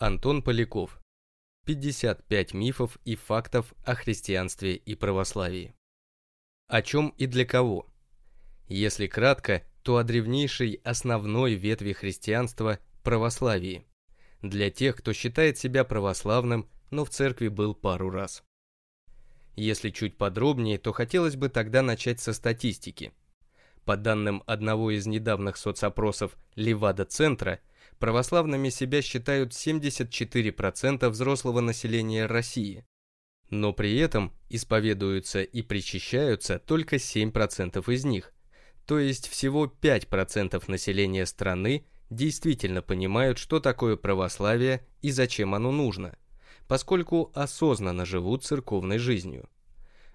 Антон Поляков. 55 мифов и фактов о христианстве и православии. О чем и для кого? Если кратко, то о древнейшей основной ветви христианства – православии. Для тех, кто считает себя православным, но в церкви был пару раз. Если чуть подробнее, то хотелось бы тогда начать со статистики. По данным одного из недавних соцопросов Левада-центра, православными себя считают 74% взрослого населения России. Но при этом исповедуются и причащаются только 7% из них. То есть всего 5% населения страны действительно понимают, что такое православие и зачем оно нужно, поскольку осознанно живут церковной жизнью.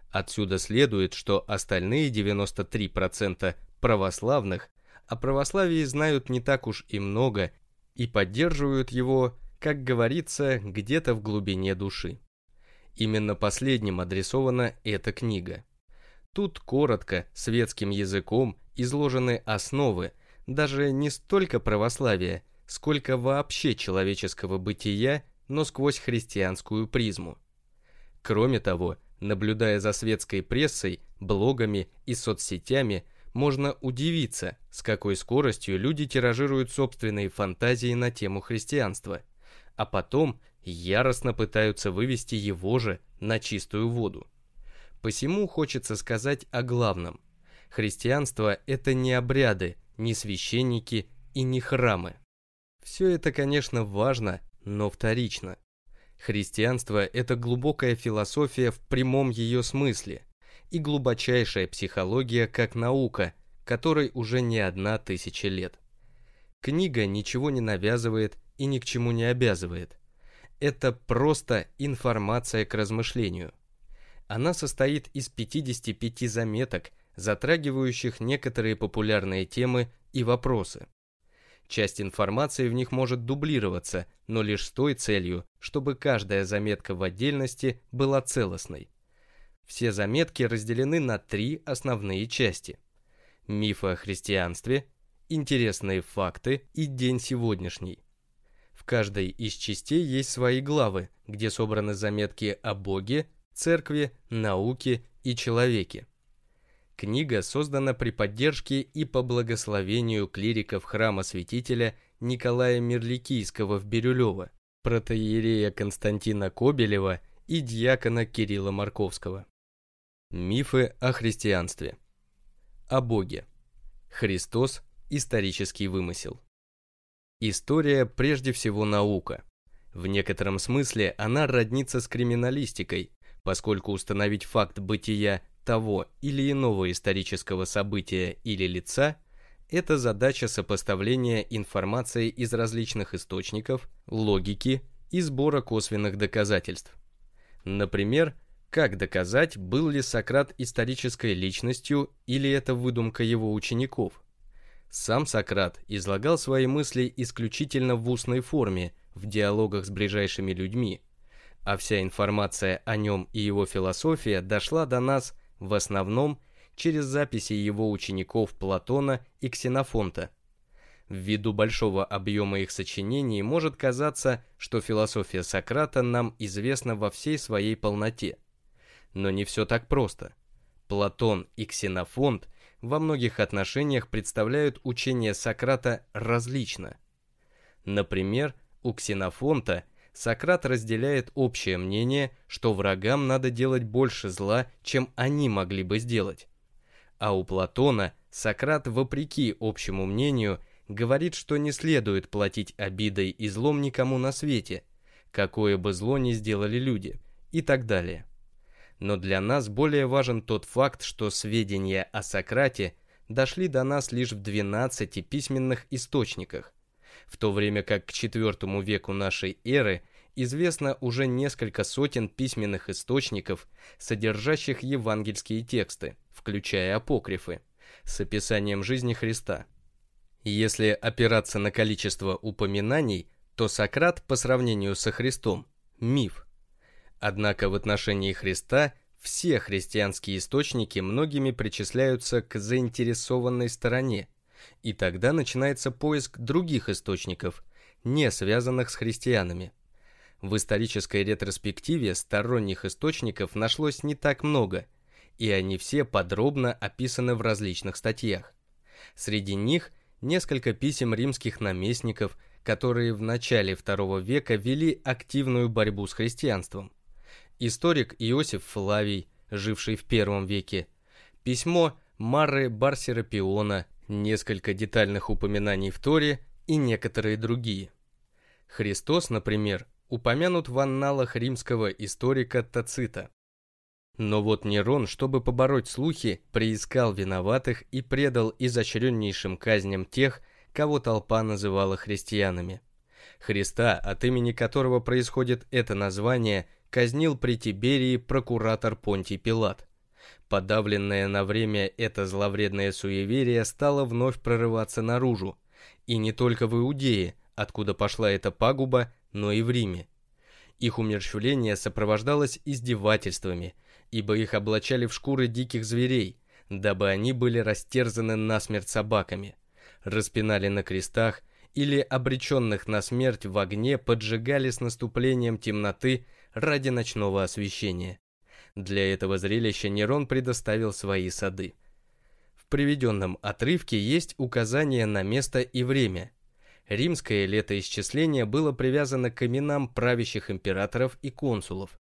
Отсюда следует, что остальные 93% православных о православии знают не так уж и много и поддерживают его, как говорится, где-то в глубине души. Именно последним адресована эта книга. Тут коротко, светским языком изложены основы, даже не столько православия, сколько вообще человеческого бытия, но сквозь христианскую призму. Кроме того, наблюдая за светской прессой, блогами и соцсетями, можно удивиться, с какой скоростью люди тиражируют собственные фантазии на тему христианства, а потом яростно пытаются вывести его же на чистую воду. Посему хочется сказать о главном. Христианство – это не обряды, не священники и не храмы. Все это, конечно, важно, но вторично. Христианство – это глубокая философия в прямом ее смысле – и глубочайшая психология как наука, которой уже не одна тысяча лет. Книга ничего не навязывает и ни к чему не обязывает. Это просто информация к размышлению. Она состоит из 55 заметок, затрагивающих некоторые популярные темы и вопросы. Часть информации в них может дублироваться, но лишь с той целью, чтобы каждая заметка в отдельности была целостной. Все заметки разделены на три основные части. Мифы о христианстве, интересные факты и день сегодняшний. В каждой из частей есть свои главы, где собраны заметки о Боге, церкви, науке и человеке. Книга создана при поддержке и по благословению клириков храма святителя Николая Мирликийского в Бирюлево, протоиерея Константина Кобелева и дьякона Кирилла Марковского. Мифы о христианстве. О Боге. Христос – исторический вымысел. История прежде всего наука. В некотором смысле она роднится с криминалистикой, поскольку установить факт бытия того или иного исторического события или лица – это задача сопоставления информации из различных источников, логики и сбора косвенных доказательств. Например, как доказать, был ли Сократ исторической личностью или это выдумка его учеников? Сам Сократ излагал свои мысли исключительно в устной форме, в диалогах с ближайшими людьми, а вся информация о нем и его философия дошла до нас в основном через записи его учеников Платона и Ксенофонта. Ввиду большого объема их сочинений может казаться, что философия Сократа нам известна во всей своей полноте. Но не все так просто. Платон и Ксенофонт во многих отношениях представляют учение Сократа различно. Например, у Ксенофонта Сократ разделяет общее мнение, что врагам надо делать больше зла, чем они могли бы сделать. А у Платона Сократ, вопреки общему мнению, говорит, что не следует платить обидой и злом никому на свете, какое бы зло ни сделали люди, и так далее но для нас более важен тот факт, что сведения о Сократе дошли до нас лишь в 12 письменных источниках, в то время как к IV веку нашей эры известно уже несколько сотен письменных источников, содержащих евангельские тексты, включая апокрифы, с описанием жизни Христа. Если опираться на количество упоминаний, то Сократ по сравнению со Христом – миф – Однако в отношении Христа все христианские источники многими причисляются к заинтересованной стороне, и тогда начинается поиск других источников, не связанных с христианами. В исторической ретроспективе сторонних источников нашлось не так много, и они все подробно описаны в различных статьях. Среди них несколько писем римских наместников, которые в начале II века вели активную борьбу с христианством. Историк Иосиф Флавий, живший в первом веке, письмо Марры Барсерапиона, несколько детальных упоминаний в Торе и некоторые другие. Христос, например, упомянут в анналах римского историка Тацита. Но вот Нерон, чтобы побороть слухи, приискал виноватых и предал изощреннейшим казням тех, кого толпа называла христианами. Христа, от имени которого происходит это название, казнил при Тиберии прокуратор Понтий Пилат. Подавленное на время это зловредное суеверие стало вновь прорываться наружу, и не только в Иудее, откуда пошла эта пагуба, но и в Риме. Их умерщвление сопровождалось издевательствами, ибо их облачали в шкуры диких зверей, дабы они были растерзаны насмерть собаками, распинали на крестах или обреченных на смерть в огне поджигали с наступлением темноты ради ночного освещения. Для этого зрелища Нерон предоставил свои сады. В приведенном отрывке есть указание на место и время. Римское летоисчисление было привязано к именам правящих императоров и консулов,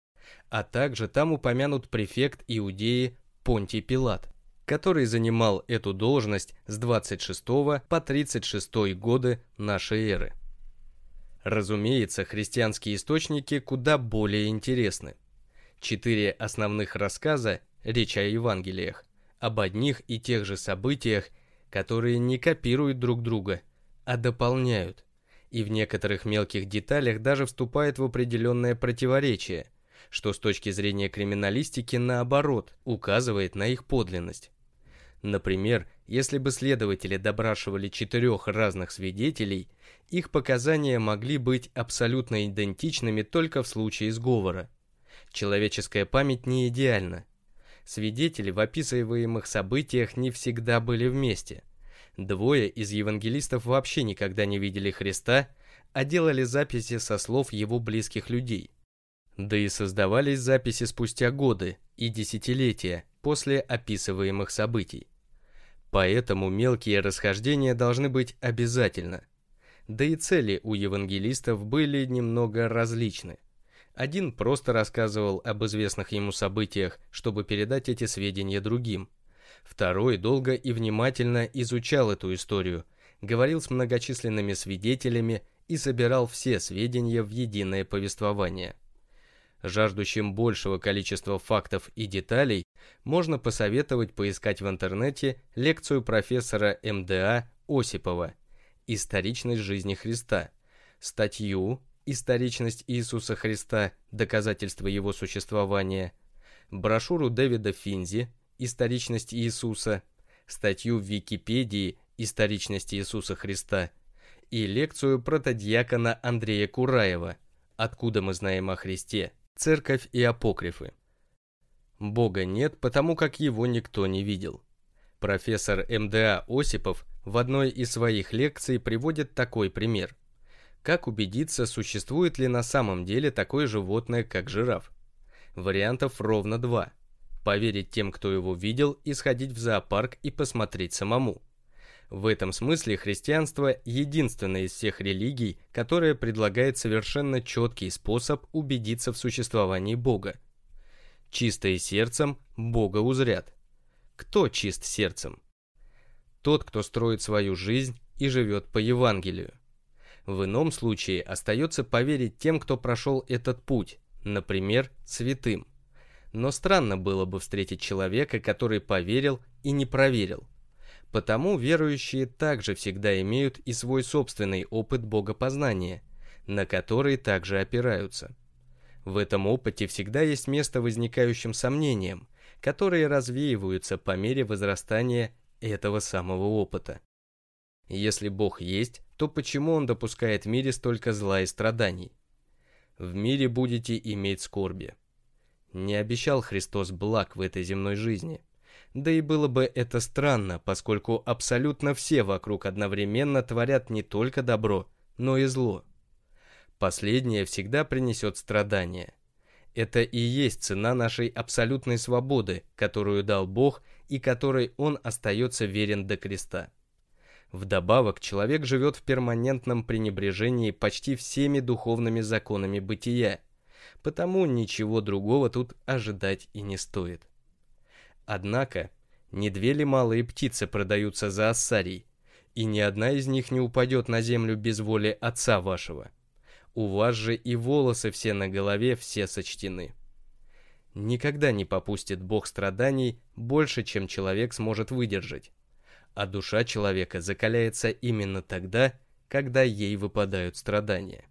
а также там упомянут префект Иудеи Понтий Пилат, который занимал эту должность с 26 по 36 годы нашей эры. Разумеется, христианские источники куда более интересны. Четыре основных рассказа, речь о Евангелиях, об одних и тех же событиях, которые не копируют друг друга, а дополняют, и в некоторых мелких деталях даже вступают в определенное противоречие, что с точки зрения криминалистики наоборот указывает на их подлинность. Например, если бы следователи допрашивали четырех разных свидетелей, их показания могли быть абсолютно идентичными только в случае сговора – Человеческая память не идеальна. Свидетели в описываемых событиях не всегда были вместе. Двое из евангелистов вообще никогда не видели Христа, а делали записи со слов его близких людей. Да и создавались записи спустя годы и десятилетия после описываемых событий. Поэтому мелкие расхождения должны быть обязательно. Да и цели у евангелистов были немного различны. Один просто рассказывал об известных ему событиях, чтобы передать эти сведения другим. Второй долго и внимательно изучал эту историю, говорил с многочисленными свидетелями и собирал все сведения в единое повествование. Жаждущим большего количества фактов и деталей можно посоветовать поискать в интернете лекцию профессора МДА Осипова «Историчность жизни Христа», статью «Историчность Иисуса Христа. Доказательство его существования», брошюру Дэвида Финзи «Историчность Иисуса», статью в Википедии «Историчность Иисуса Христа» и лекцию протодьякона Андрея Кураева «Откуда мы знаем о Христе? Церковь и апокрифы». Бога нет, потому как его никто не видел. Профессор МДА Осипов в одной из своих лекций приводит такой пример. Как убедиться, существует ли на самом деле такое животное, как жираф? Вариантов ровно два. Поверить тем, кто его видел, и сходить в зоопарк и посмотреть самому. В этом смысле христианство – единственное из всех религий, которое предлагает совершенно четкий способ убедиться в существовании Бога. Чистые сердцем Бога узрят. Кто чист сердцем? Тот, кто строит свою жизнь и живет по Евангелию. В ином случае остается поверить тем, кто прошел этот путь, например, святым. Но странно было бы встретить человека, который поверил и не проверил. Потому верующие также всегда имеют и свой собственный опыт богопознания, на который также опираются. В этом опыте всегда есть место возникающим сомнениям, которые развеиваются по мере возрастания этого самого опыта. Если Бог есть, то почему Он допускает в мире столько зла и страданий? В мире будете иметь скорби. Не обещал Христос благ в этой земной жизни. Да и было бы это странно, поскольку абсолютно все вокруг одновременно творят не только добро, но и зло – Последнее всегда принесет страдания. Это и есть цена нашей абсолютной свободы, которую дал Бог и которой Он остается верен до креста. Вдобавок, человек живет в перманентном пренебрежении почти всеми духовными законами бытия, потому ничего другого тут ожидать и не стоит. Однако, не две ли малые птицы продаются за ассарий, и ни одна из них не упадет на землю без воли отца вашего. У вас же и волосы все на голове, все сочтены. Никогда не попустит Бог страданий больше, чем человек сможет выдержать. А душа человека закаляется именно тогда, когда ей выпадают страдания.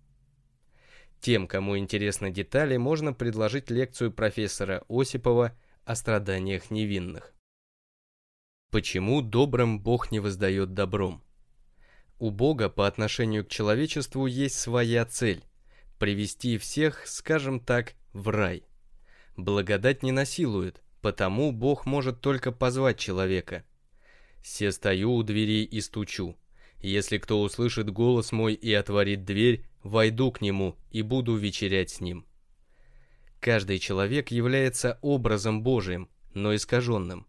Тем, кому интересны детали, можно предложить лекцию профессора Осипова о страданиях невинных. Почему добрым Бог не воздает добром? У Бога по отношению к человечеству есть своя цель – привести всех, скажем так, в рай. Благодать не насилует, потому Бог может только позвать человека. «Се стою у двери и стучу. Если кто услышит голос мой и отворит дверь, войду к нему и буду вечерять с ним». Каждый человек является образом Божиим, но искаженным.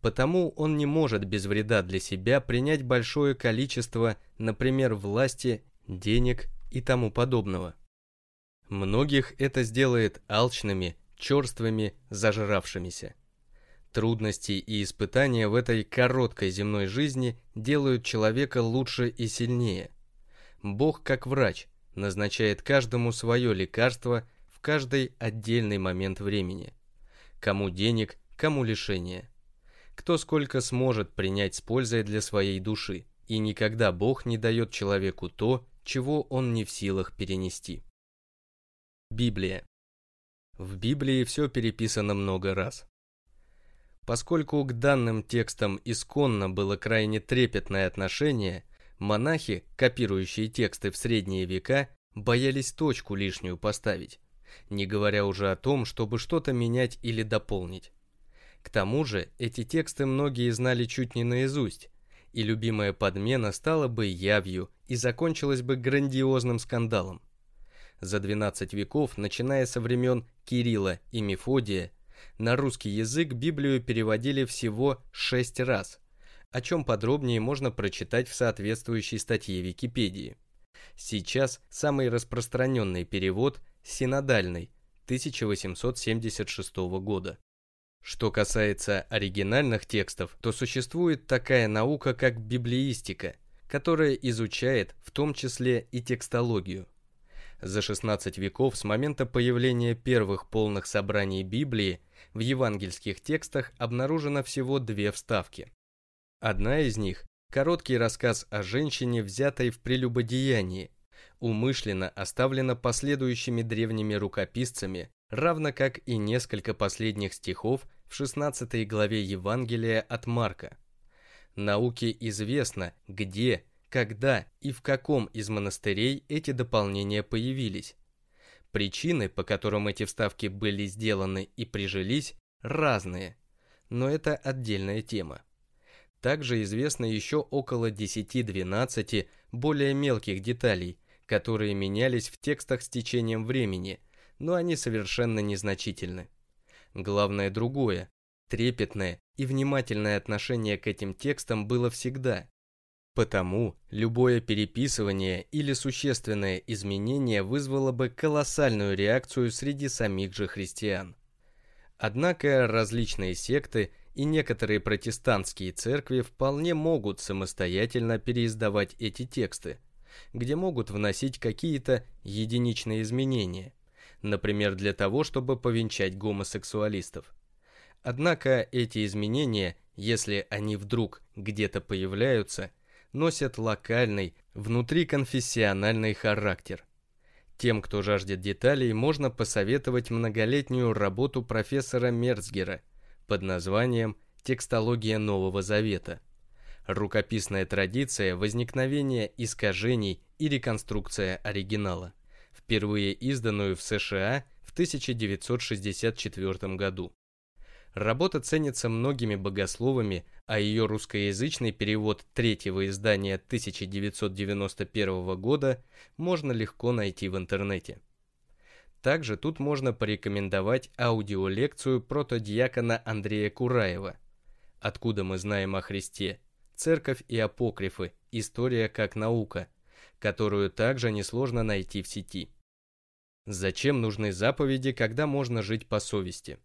Потому он не может без вреда для себя принять большое количество, например, власти, денег и тому подобного. Многих это сделает алчными, черствыми, зажравшимися. Трудности и испытания в этой короткой земной жизни делают человека лучше и сильнее. Бог, как врач, назначает каждому свое лекарство каждый отдельный момент времени. Кому денег, кому лишения кто сколько сможет принять с пользой для своей души, и никогда Бог не дает человеку то, чего он не в силах перенести. Библия. В Библии все переписано много раз. Поскольку к данным текстам исконно было крайне трепетное отношение, монахи, копирующие тексты в средние века, боялись точку лишнюю поставить, не говоря уже о том, чтобы что-то менять или дополнить. К тому же, эти тексты многие знали чуть не наизусть, и любимая подмена стала бы явью и закончилась бы грандиозным скандалом. За 12 веков, начиная со времен Кирилла и Мефодия, на русский язык Библию переводили всего 6 раз, о чем подробнее можно прочитать в соответствующей статье Википедии. Сейчас самый распространенный перевод – синодальный, 1876 года. Что касается оригинальных текстов, то существует такая наука, как библеистика, которая изучает в том числе и текстологию. За 16 веков с момента появления первых полных собраний Библии в евангельских текстах обнаружено всего две вставки. Одна из них – короткий рассказ о женщине, взятой в прелюбодеянии, умышленно оставлена последующими древними рукописцами, равно как и несколько последних стихов в 16 главе Евангелия от Марка. Науке известно, где, когда и в каком из монастырей эти дополнения появились. Причины, по которым эти вставки были сделаны и прижились, разные, но это отдельная тема. Также известно еще около 10-12 более мелких деталей, которые менялись в текстах с течением времени, но они совершенно незначительны. Главное другое. Трепетное и внимательное отношение к этим текстам было всегда. Потому любое переписывание или существенное изменение вызвало бы колоссальную реакцию среди самих же христиан. Однако различные секты и некоторые протестантские церкви вполне могут самостоятельно переиздавать эти тексты, где могут вносить какие-то единичные изменения – например, для того, чтобы повенчать гомосексуалистов. Однако эти изменения, если они вдруг где-то появляются, носят локальный, внутриконфессиональный характер. Тем, кто жаждет деталей, можно посоветовать многолетнюю работу профессора Мерцгера под названием «Текстология Нового Завета». Рукописная традиция возникновения искажений и реконструкция оригинала впервые изданную в США в 1964 году. Работа ценится многими богословами, а ее русскоязычный перевод третьего издания 1991 года можно легко найти в интернете. Также тут можно порекомендовать аудиолекцию протодиакона Андрея Кураева «Откуда мы знаем о Христе? Церковь и апокрифы. История как наука», которую также несложно найти в сети. Зачем нужны заповеди, когда можно жить по совести?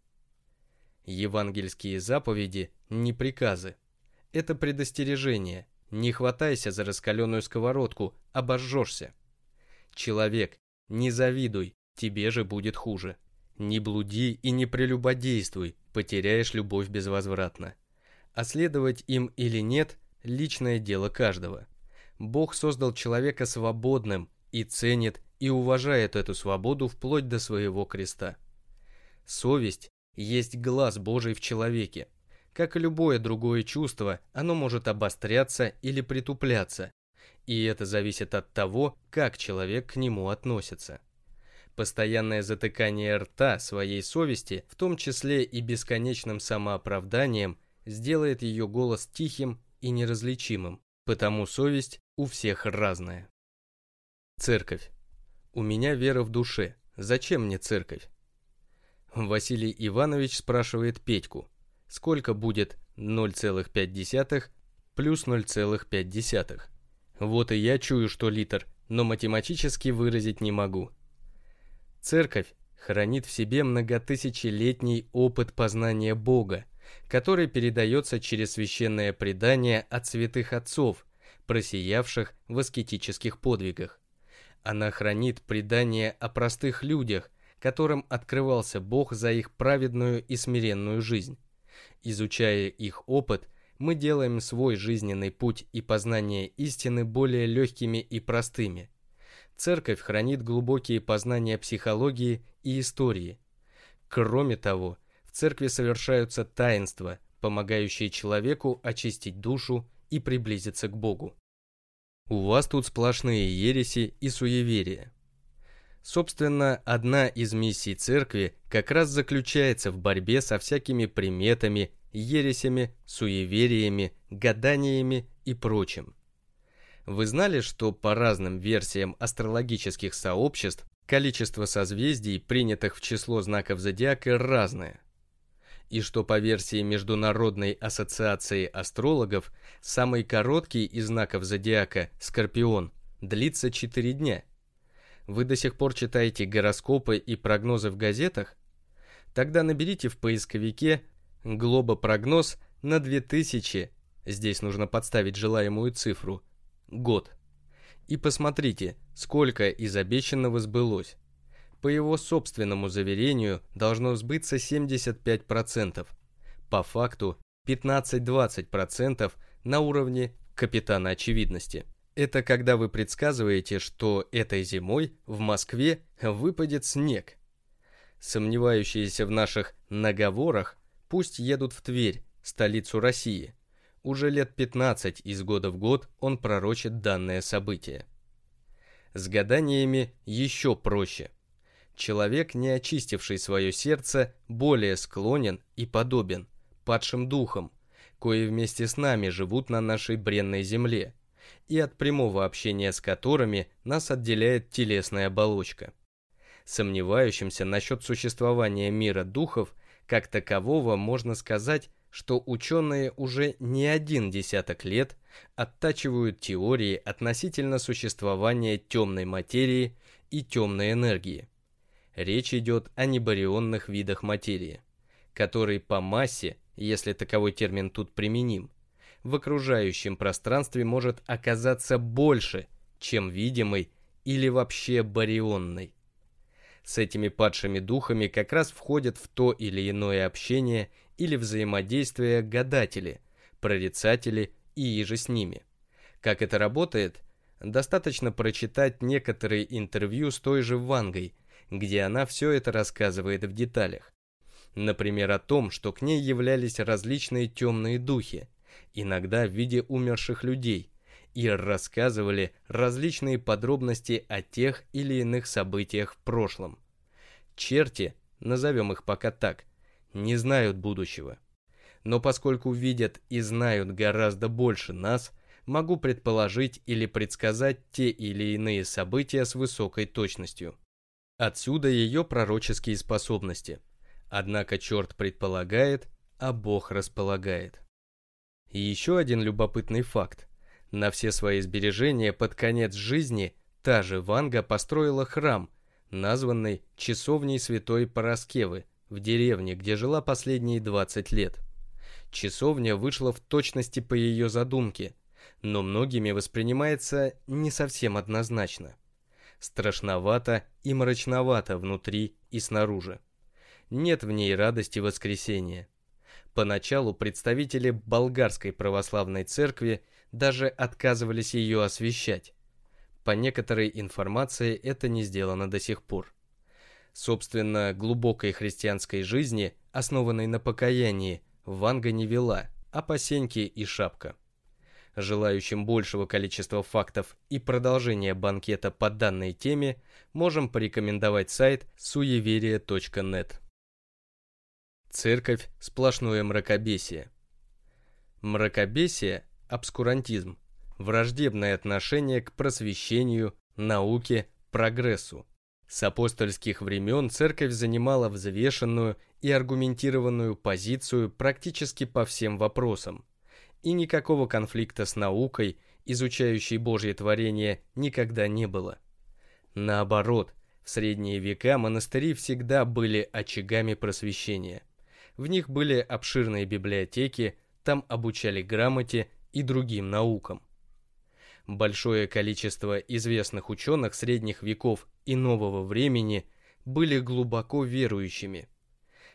Евангельские заповеди не приказы. Это предостережение. Не хватайся за раскаленную сковородку, обожжешься. Человек, не завидуй, тебе же будет хуже. Не блуди и не прелюбодействуй, потеряешь любовь безвозвратно. А следовать им или нет – личное дело каждого. Бог создал человека свободным и ценит и уважает эту свободу вплоть до своего креста. Совесть есть глаз Божий в человеке. Как и любое другое чувство, оно может обостряться или притупляться, и это зависит от того, как человек к нему относится. Постоянное затыкание рта своей совести, в том числе и бесконечным самооправданием, сделает ее голос тихим и неразличимым, потому совесть у всех разная. Церковь. У меня вера в душе. Зачем мне церковь? Василий Иванович спрашивает Петьку, сколько будет 0,5 плюс 0,5. Вот и я чую, что литр, но математически выразить не могу. Церковь хранит в себе многотысячелетний опыт познания Бога, который передается через священное предание от святых отцов, просиявших в аскетических подвигах. Она хранит предание о простых людях, которым открывался Бог за их праведную и смиренную жизнь. Изучая их опыт, мы делаем свой жизненный путь и познание истины более легкими и простыми. Церковь хранит глубокие познания психологии и истории. Кроме того, церкви совершаются таинства, помогающие человеку очистить душу и приблизиться к Богу. У вас тут сплошные ереси и суеверия. Собственно, одна из миссий церкви как раз заключается в борьбе со всякими приметами, ересями, суевериями, гаданиями и прочим. Вы знали, что по разным версиям астрологических сообществ количество созвездий, принятых в число знаков зодиака, разное? И что по версии Международной ассоциации астрологов, самый короткий из знаков зодиака, Скорпион, длится 4 дня – вы до сих пор читаете гороскопы и прогнозы в газетах? Тогда наберите в поисковике «Глобопрогноз» на 2000, здесь нужно подставить желаемую цифру, год. И посмотрите, сколько из обещанного сбылось. По его собственному заверению должно сбыться 75%. По факту 15-20% на уровне капитана очевидности. Это когда вы предсказываете, что этой зимой в Москве выпадет снег. Сомневающиеся в наших наговорах пусть едут в Тверь, столицу России. Уже лет 15 из года в год он пророчит данное событие. С гаданиями еще проще. Человек, не очистивший свое сердце, более склонен и подобен падшим духам, кои вместе с нами живут на нашей бренной земле – и от прямого общения с которыми нас отделяет телесная оболочка. Сомневающимся насчет существования мира духов как такового можно сказать, что ученые уже не один десяток лет оттачивают теории относительно существования темной материи и темной энергии. Речь идет о небарионных видах материи, которые по массе, если таковой термин тут применим, в окружающем пространстве может оказаться больше, чем видимый или вообще барионный. С этими падшими духами как раз входят в то или иное общение или взаимодействие гадатели, прорицатели и иже с ними. Как это работает? Достаточно прочитать некоторые интервью с той же Вангой, где она все это рассказывает в деталях. Например, о том, что к ней являлись различные темные духи, иногда в виде умерших людей, и рассказывали различные подробности о тех или иных событиях в прошлом. Черти, назовем их пока так, не знают будущего. Но поскольку видят и знают гораздо больше нас, могу предположить или предсказать те или иные события с высокой точностью. Отсюда ее пророческие способности. Однако черт предполагает, а Бог располагает. И еще один любопытный факт. На все свои сбережения под конец жизни та же Ванга построила храм, названный Часовней Святой Параскевы, в деревне, где жила последние 20 лет. Часовня вышла в точности по ее задумке, но многими воспринимается не совсем однозначно. Страшновато и мрачновато внутри и снаружи. Нет в ней радости воскресения. Поначалу представители болгарской православной церкви даже отказывались ее освещать. По некоторой информации это не сделано до сих пор. Собственно, глубокой христианской жизни, основанной на покаянии, Ванга не вела, а посеньки и шапка. Желающим большего количества фактов и продолжения банкета по данной теме можем порекомендовать сайт суеверие.нет. Церковь – сплошное мракобесие. Мракобесие – обскурантизм, враждебное отношение к просвещению, науке, прогрессу. С апостольских времен церковь занимала взвешенную и аргументированную позицию практически по всем вопросам. И никакого конфликта с наукой, изучающей Божье творение, никогда не было. Наоборот, в средние века монастыри всегда были очагами просвещения. В них были обширные библиотеки, там обучали грамоте и другим наукам. Большое количество известных ученых средних веков и нового времени были глубоко верующими.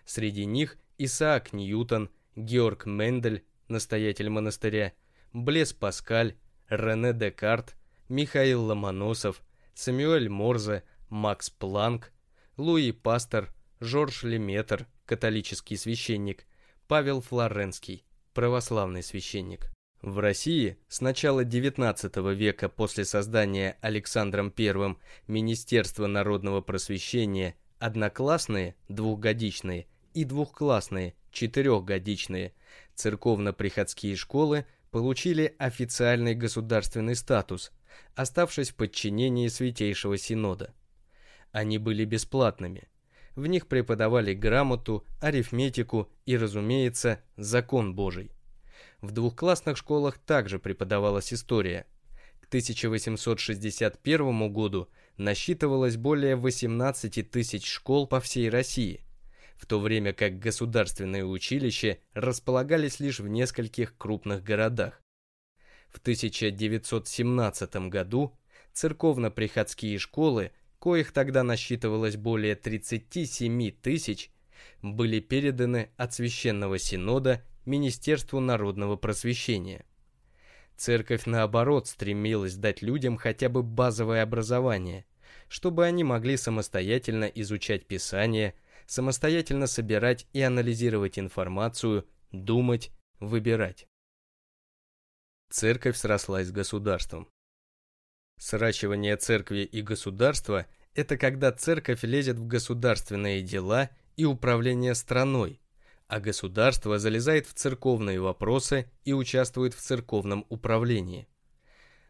Среди них Исаак Ньютон, Георг Мендель, настоятель монастыря, Блес Паскаль, Рене Декарт, Михаил Ломоносов, Самюэль Морзе, Макс Планк, Луи Пастер, Жорж Леметр, католический священник, Павел Флоренский, православный священник. В России с начала XIX века после создания Александром I Министерства народного просвещения одноклассные, двухгодичные и двухклассные, четырехгодичные церковно-приходские школы получили официальный государственный статус, оставшись в подчинении Святейшего Синода. Они были бесплатными – в них преподавали грамоту, арифметику и, разумеется, закон Божий. В двухклассных школах также преподавалась история. К 1861 году насчитывалось более 18 тысяч школ по всей России, в то время как государственные училища располагались лишь в нескольких крупных городах. В 1917 году церковно-приходские школы коих тогда насчитывалось более 37 тысяч, были переданы от Священного Синода Министерству народного просвещения. Церковь, наоборот, стремилась дать людям хотя бы базовое образование, чтобы они могли самостоятельно изучать Писание, самостоятельно собирать и анализировать информацию, думать, выбирать. Церковь срослась с государством. Сращивание церкви и государства – это когда церковь лезет в государственные дела и управление страной, а государство залезает в церковные вопросы и участвует в церковном управлении.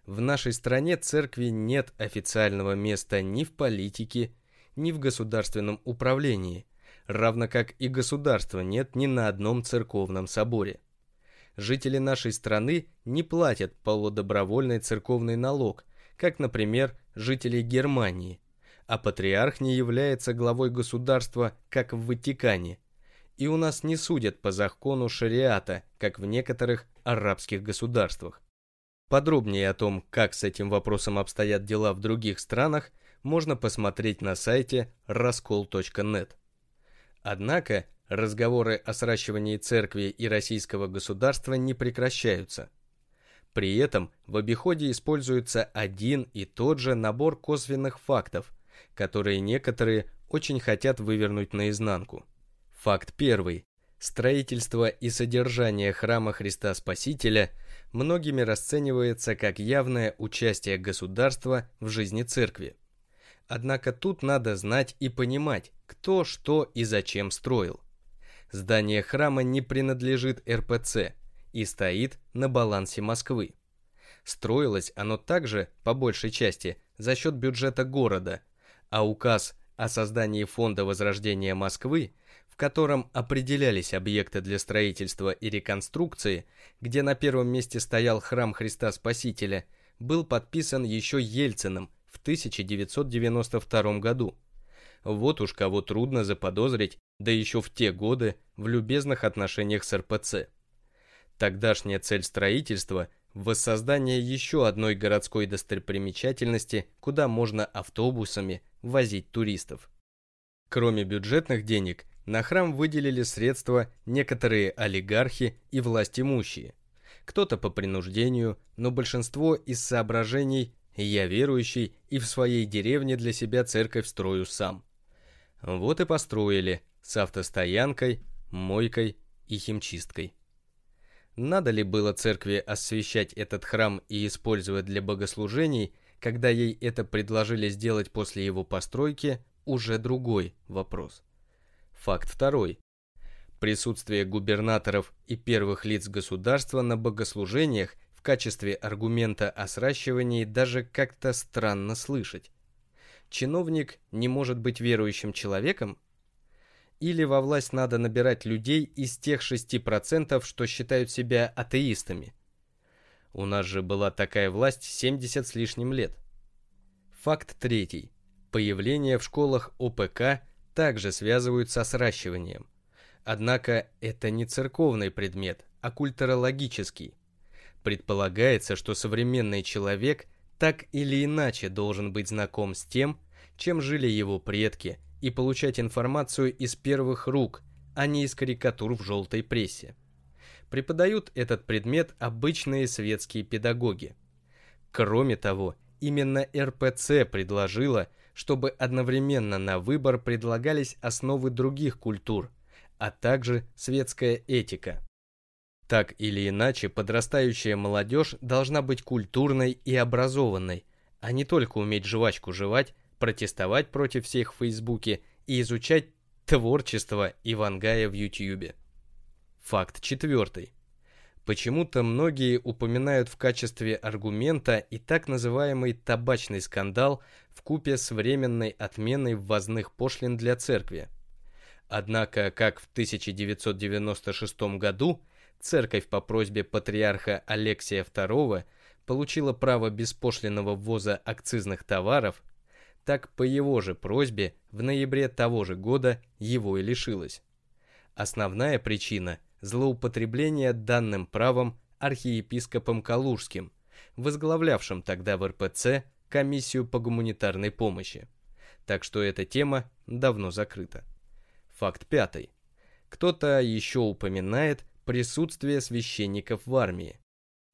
В нашей стране церкви нет официального места ни в политике, ни в государственном управлении, равно как и государства нет ни на одном церковном соборе. Жители нашей страны не платят полудобровольный церковный налог – как, например, жителей Германии, а патриарх не является главой государства, как в Ватикане, и у нас не судят по закону шариата, как в некоторых арабских государствах. Подробнее о том, как с этим вопросом обстоят дела в других странах, можно посмотреть на сайте раскол.нет. Однако, разговоры о сращивании церкви и российского государства не прекращаются – при этом в обиходе используется один и тот же набор косвенных фактов, которые некоторые очень хотят вывернуть наизнанку. Факт первый. Строительство и содержание храма Христа Спасителя многими расценивается как явное участие государства в жизни церкви. Однако тут надо знать и понимать, кто что и зачем строил. Здание храма не принадлежит РПЦ и стоит на балансе Москвы. Строилось оно также, по большей части, за счет бюджета города, а указ о создании Фонда Возрождения Москвы, в котором определялись объекты для строительства и реконструкции, где на первом месте стоял храм Христа Спасителя, был подписан еще Ельциным в 1992 году. Вот уж кого трудно заподозрить, да еще в те годы, в любезных отношениях с РПЦ. Тогдашняя цель строительства – воссоздание еще одной городской достопримечательности, куда можно автобусами возить туристов. Кроме бюджетных денег, на храм выделили средства некоторые олигархи и власть имущие. Кто-то по принуждению, но большинство из соображений «я верующий и в своей деревне для себя церковь строю сам». Вот и построили с автостоянкой, мойкой и химчисткой. Надо ли было церкви освещать этот храм и использовать для богослужений, когда ей это предложили сделать после его постройки, уже другой вопрос. Факт второй. Присутствие губернаторов и первых лиц государства на богослужениях качестве аргумента о сращивании даже как-то странно слышать. Чиновник не может быть верующим человеком? или во власть надо набирать людей из тех 6%, что считают себя атеистами. У нас же была такая власть 70 с лишним лет. Факт третий. Появление в школах ОПК также связывают со сращиванием. Однако это не церковный предмет, а культурологический. Предполагается, что современный человек так или иначе должен быть знаком с тем, чем жили его предки, и получать информацию из первых рук, а не из карикатур в желтой прессе. Преподают этот предмет обычные светские педагоги. Кроме того, именно РПЦ предложила, чтобы одновременно на выбор предлагались основы других культур, а также светская этика. Так или иначе, подрастающая молодежь должна быть культурной и образованной, а не только уметь жвачку жевать, протестовать против всех в Фейсбуке и изучать творчество Ивангая в Ютьюбе. Факт четвертый. Почему-то многие упоминают в качестве аргумента и так называемый табачный скандал в купе с временной отменой ввозных пошлин для церкви. Однако, как в 1996 году церковь по просьбе патриарха Алексия II получила право беспошлинного ввоза акцизных товаров, так по его же просьбе в ноябре того же года его и лишилась. Основная причина – злоупотребление данным правом архиепископом Калужским, возглавлявшим тогда в РПЦ комиссию по гуманитарной помощи. Так что эта тема давно закрыта. Факт пятый. Кто-то еще упоминает присутствие священников в армии.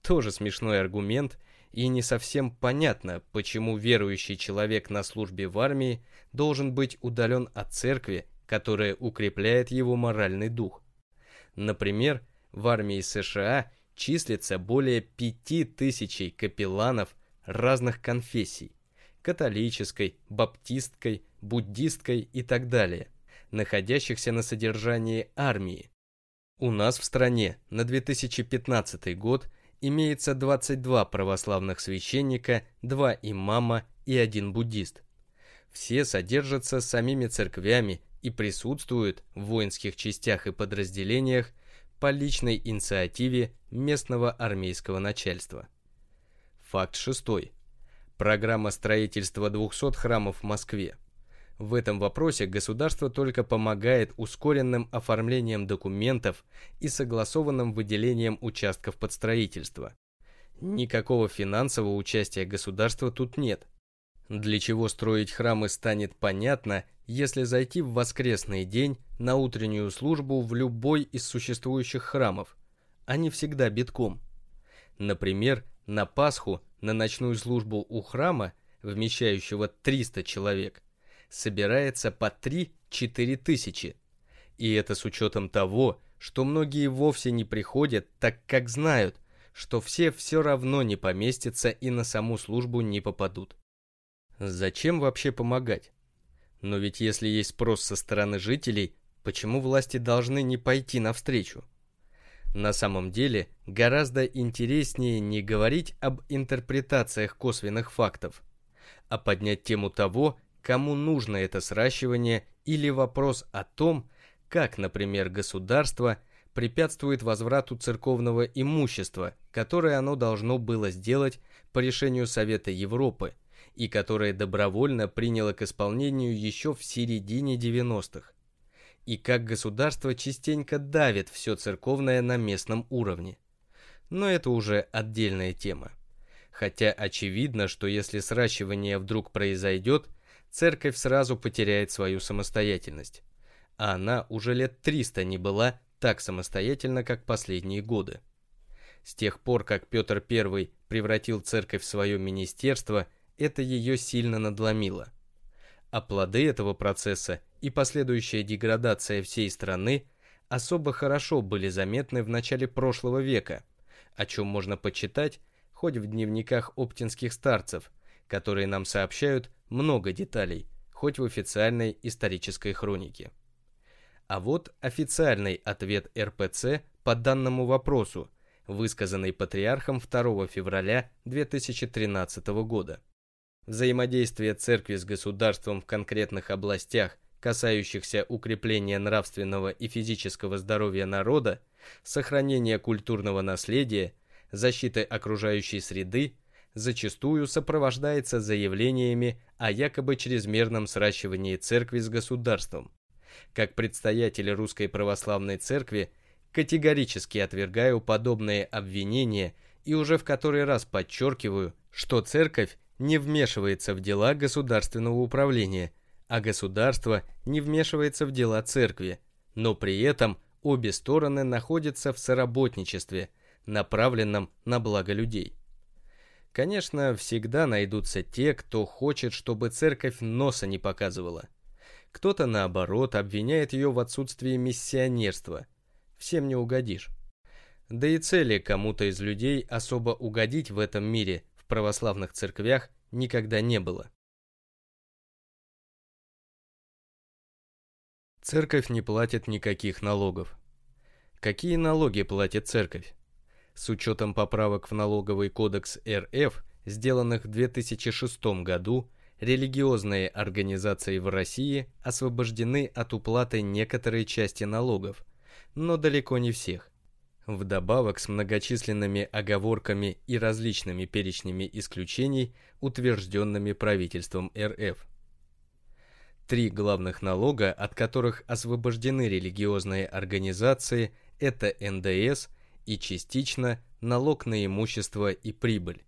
Тоже смешной аргумент – и не совсем понятно, почему верующий человек на службе в армии должен быть удален от церкви, которая укрепляет его моральный дух. Например, в армии США числится более 5000 капелланов разных конфессий – католической, баптистской, буддистской и так далее, находящихся на содержании армии. У нас в стране на 2015 год – имеется 22 православных священника, 2 имама и один буддист. Все содержатся самими церквями и присутствуют в воинских частях и подразделениях по личной инициативе местного армейского начальства. Факт шестой. Программа строительства 200 храмов в Москве. В этом вопросе государство только помогает ускоренным оформлением документов и согласованным выделением участков под строительство. Никакого финансового участия государства тут нет. Для чего строить храмы станет понятно, если зайти в воскресный день на утреннюю службу в любой из существующих храмов. Они всегда битком. Например, на Пасху на ночную службу у храма, вмещающего 300 человек, собирается по 3-4 тысячи. И это с учетом того, что многие вовсе не приходят, так как знают, что все все равно не поместятся и на саму службу не попадут. Зачем вообще помогать? Но ведь если есть спрос со стороны жителей, Почему власти должны не пойти навстречу? На самом деле, гораздо интереснее не говорить об интерпретациях косвенных фактов, а поднять тему того, кому нужно это сращивание или вопрос о том, как, например, государство препятствует возврату церковного имущества, которое оно должно было сделать по решению Совета Европы и которое добровольно приняло к исполнению еще в середине 90-х и как государство частенько давит все церковное на местном уровне. Но это уже отдельная тема. Хотя очевидно, что если сращивание вдруг произойдет, церковь сразу потеряет свою самостоятельность. А она уже лет 300 не была так самостоятельна, как последние годы. С тех пор, как Петр I превратил церковь в свое министерство, это ее сильно надломило. А плоды этого процесса и последующая деградация всей страны особо хорошо были заметны в начале прошлого века, о чем можно почитать хоть в дневниках оптинских старцев, которые нам сообщают много деталей, хоть в официальной исторической хронике. А вот официальный ответ РПЦ по данному вопросу, высказанный патриархом 2 февраля 2013 года. Взаимодействие церкви с государством в конкретных областях касающихся укрепления нравственного и физического здоровья народа, сохранения культурного наследия, защиты окружающей среды, зачастую сопровождается заявлениями о якобы чрезмерном сращивании церкви с государством. Как предстоятель Русской Православной Церкви категорически отвергаю подобные обвинения и уже в который раз подчеркиваю, что церковь не вмешивается в дела государственного управления – а государство не вмешивается в дела церкви, но при этом обе стороны находятся в соработничестве, направленном на благо людей. Конечно, всегда найдутся те, кто хочет, чтобы церковь носа не показывала. Кто-то, наоборот, обвиняет ее в отсутствии миссионерства. Всем не угодишь. Да и цели кому-то из людей особо угодить в этом мире в православных церквях никогда не было. Церковь не платит никаких налогов. Какие налоги платит церковь? С учетом поправок в налоговый кодекс РФ, сделанных в 2006 году, религиозные организации в России освобождены от уплаты некоторой части налогов, но далеко не всех. Вдобавок с многочисленными оговорками и различными перечнями исключений, утвержденными правительством РФ. Три главных налога, от которых освобождены религиозные организации, это НДС и частично налог на имущество и прибыль.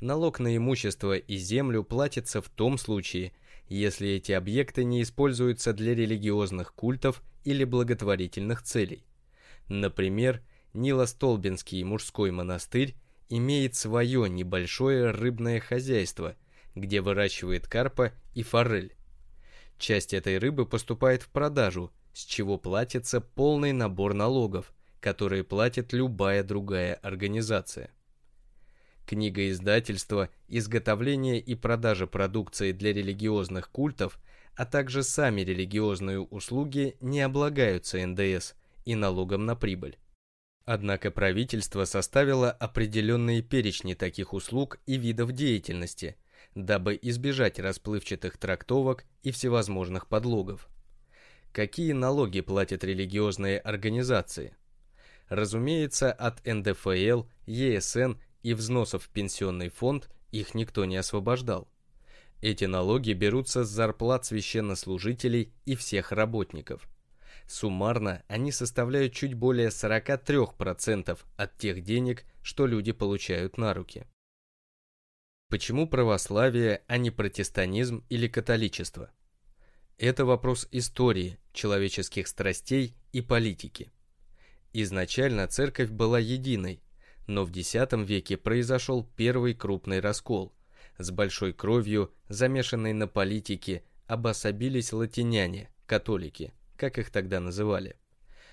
Налог на имущество и землю платится в том случае, если эти объекты не используются для религиозных культов или благотворительных целей. Например, Нило-Столбинский мужской монастырь имеет свое небольшое рыбное хозяйство, где выращивает карпа и форель. Часть этой рыбы поступает в продажу, с чего платится полный набор налогов, которые платит любая другая организация. Книга издательства, изготовление и продажа продукции для религиозных культов, а также сами религиозные услуги не облагаются НДС и налогом на прибыль. Однако правительство составило определенные перечни таких услуг и видов деятельности – дабы избежать расплывчатых трактовок и всевозможных подлогов. Какие налоги платят религиозные организации? Разумеется, от НДФЛ, ЕСН и взносов в пенсионный фонд их никто не освобождал. Эти налоги берутся с зарплат священнослужителей и всех работников. Суммарно они составляют чуть более 43% от тех денег, что люди получают на руки. Почему православие, а не протестанизм или католичество? Это вопрос истории, человеческих страстей и политики. Изначально церковь была единой, но в X веке произошел первый крупный раскол. С большой кровью, замешанной на политике, обособились латиняне, католики, как их тогда называли.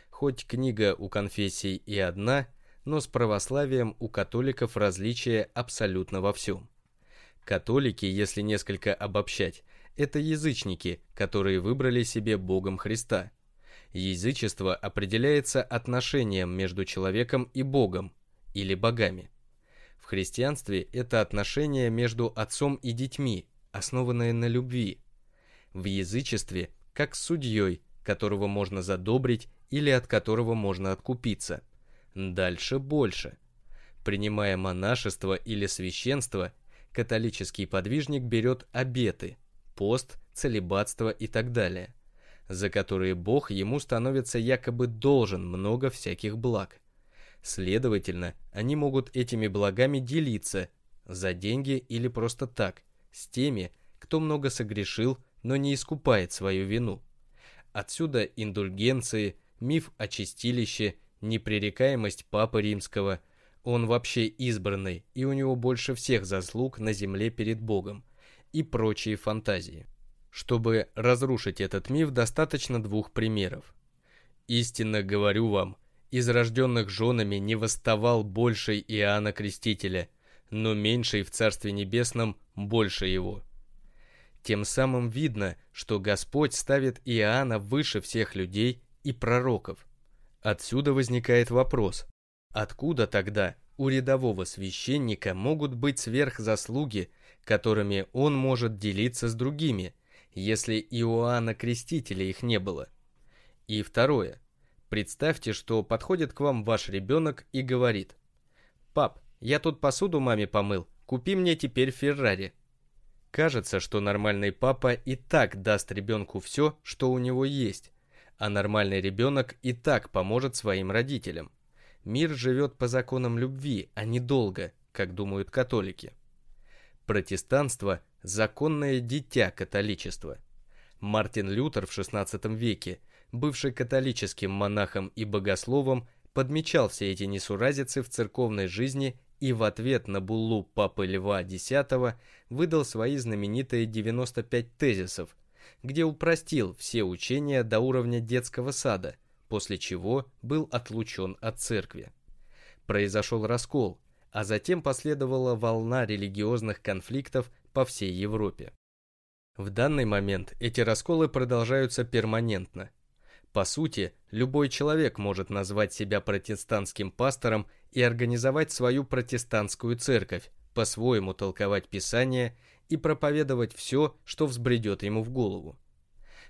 Хоть книга у конфессий и одна, но с православием у католиков различия абсолютно во всем. Католики, если несколько обобщать, это язычники, которые выбрали себе Богом Христа. Язычество определяется отношением между человеком и Богом или богами. В христианстве это отношение между отцом и детьми, основанное на любви. В язычестве как судьей, которого можно задобрить или от которого можно откупиться. Дальше больше. Принимая монашество или священство, католический подвижник берет обеты, пост, целебатство и так далее, за которые Бог ему становится якобы должен много всяких благ. Следовательно, они могут этими благами делиться за деньги или просто так, с теми, кто много согрешил, но не искупает свою вину. Отсюда индульгенции, миф о чистилище, непререкаемость Папы Римского. Он вообще избранный, и у него больше всех заслуг на земле перед Богом, и прочие фантазии. Чтобы разрушить этот миф, достаточно двух примеров. Истинно говорю вам, из рожденных женами не восставал больший Иоанна Крестителя, но меньший в Царстве Небесном больше его. Тем самым видно, что Господь ставит Иоанна выше всех людей и пророков. Отсюда возникает вопрос, откуда тогда у рядового священника могут быть сверхзаслуги, которыми он может делиться с другими, если Иоанна Крестителя их не было? И второе – Представьте, что подходит к вам ваш ребенок и говорит, «Пап, я тут посуду маме помыл, купи мне теперь Феррари». Кажется, что нормальный папа и так даст ребенку все, что у него есть, а нормальный ребенок и так поможет своим родителям. Мир живет по законам любви, а не долго, как думают католики. Протестанство – законное дитя католичества. Мартин Лютер в XVI веке – бывший католическим монахом и богословом, подмечал все эти несуразицы в церковной жизни и в ответ на буллу Папы Льва X выдал свои знаменитые 95 тезисов, где упростил все учения до уровня детского сада, после чего был отлучен от церкви. Произошел раскол, а затем последовала волна религиозных конфликтов по всей Европе. В данный момент эти расколы продолжаются перманентно, по сути, любой человек может назвать себя протестантским пастором и организовать свою протестантскую церковь, по-своему толковать Писание и проповедовать все, что взбредет ему в голову.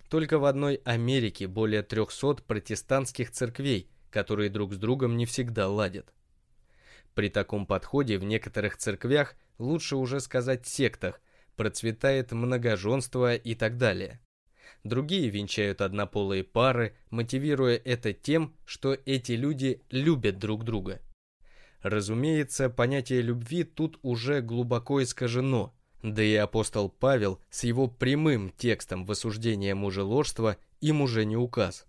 Только в одной Америке более 300 протестантских церквей, которые друг с другом не всегда ладят. При таком подходе в некоторых церквях, лучше уже сказать сектах, процветает многоженство и так далее другие венчают однополые пары, мотивируя это тем, что эти люди любят друг друга. Разумеется, понятие любви тут уже глубоко искажено, да и апостол Павел с его прямым текстом в осуждении мужеложства им уже не указ.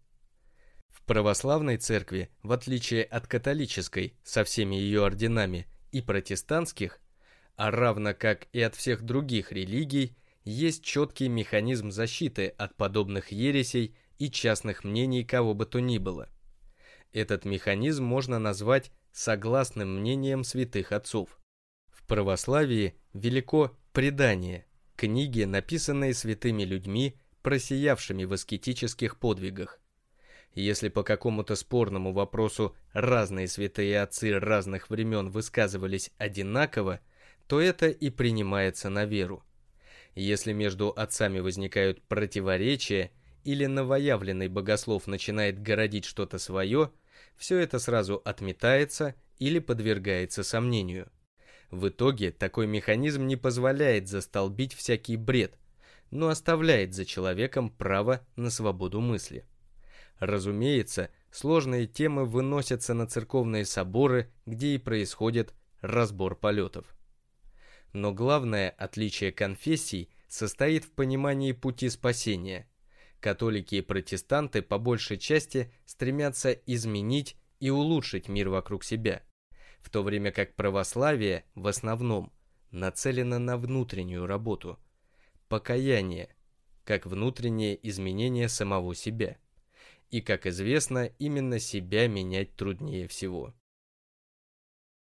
Православной церкви, в отличие от католической со всеми ее орденами и протестантских, а равно как и от всех других религий, есть четкий механизм защиты от подобных ересей и частных мнений кого бы то ни было. Этот механизм можно назвать согласным мнением святых отцов. В православии велико предание, книги, написанные святыми людьми, просиявшими в аскетических подвигах. Если по какому-то спорному вопросу разные святые отцы разных времен высказывались одинаково, то это и принимается на веру. Если между отцами возникают противоречия или новоявленный богослов начинает городить что-то свое, все это сразу отметается или подвергается сомнению. В итоге такой механизм не позволяет застолбить всякий бред, но оставляет за человеком право на свободу мысли. Разумеется, сложные темы выносятся на церковные соборы, где и происходит разбор полетов. Но главное отличие конфессий состоит в понимании пути спасения. Католики и протестанты по большей части стремятся изменить и улучшить мир вокруг себя, в то время как православие в основном нацелено на внутреннюю работу, покаяние, как внутреннее изменение самого себя. И, как известно, именно себя менять труднее всего.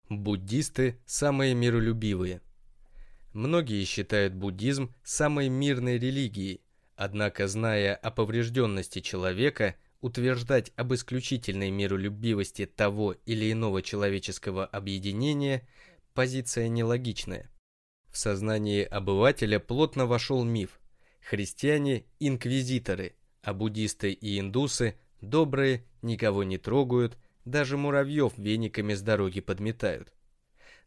Буддисты – самые миролюбивые – Многие считают буддизм самой мирной религией, однако, зная о поврежденности человека, утверждать об исключительной миролюбивости того или иного человеческого объединения – позиция нелогичная. В сознание обывателя плотно вошел миф. Христиане – инквизиторы, а буддисты и индусы – добрые, никого не трогают, даже муравьев вениками с дороги подметают.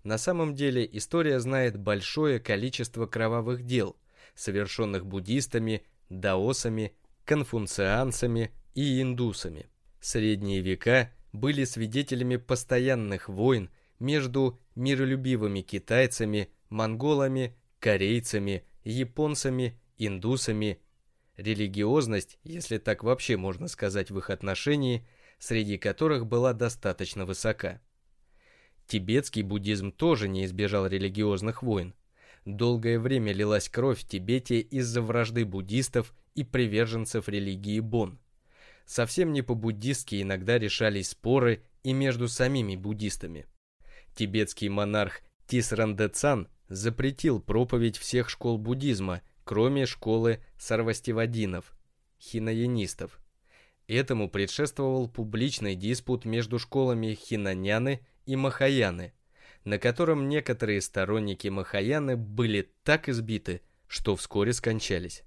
На самом деле история знает большое количество кровавых дел, совершенных буддистами, даосами, конфуцианцами и индусами. Средние века были свидетелями постоянных войн между миролюбивыми китайцами, монголами, корейцами, японцами, индусами. Религиозность, если так вообще можно сказать в их отношении, среди которых была достаточно высока. Тибетский буддизм тоже не избежал религиозных войн. Долгое время лилась кровь в Тибете из-за вражды буддистов и приверженцев религии Бон. Совсем не по-буддистски иногда решались споры и между самими буддистами. Тибетский монарх Тисрандецан запретил проповедь всех школ буддизма, кроме школы сарвастивадинов, хинаянистов. Этому предшествовал публичный диспут между школами хинаняны и махаяны, на котором некоторые сторонники махаяны были так избиты, что вскоре скончались.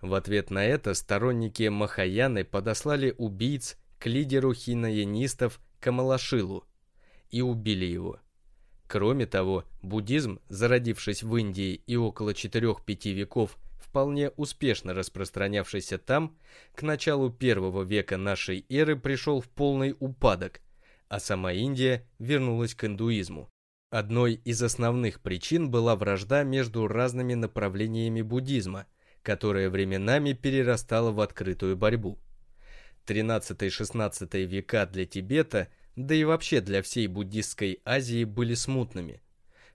В ответ на это сторонники Махаяны подослали убийц к лидеру хинаянистов Камалашилу и убили его. Кроме того, буддизм, зародившись в Индии и около 4-5 веков, вполне успешно распространявшийся там, к началу первого века нашей эры пришел в полный упадок, а сама Индия вернулась к индуизму. Одной из основных причин была вражда между разными направлениями буддизма – которая временами перерастала в открытую борьбу. 13-16 века для Тибета, да и вообще для всей буддистской Азии были смутными.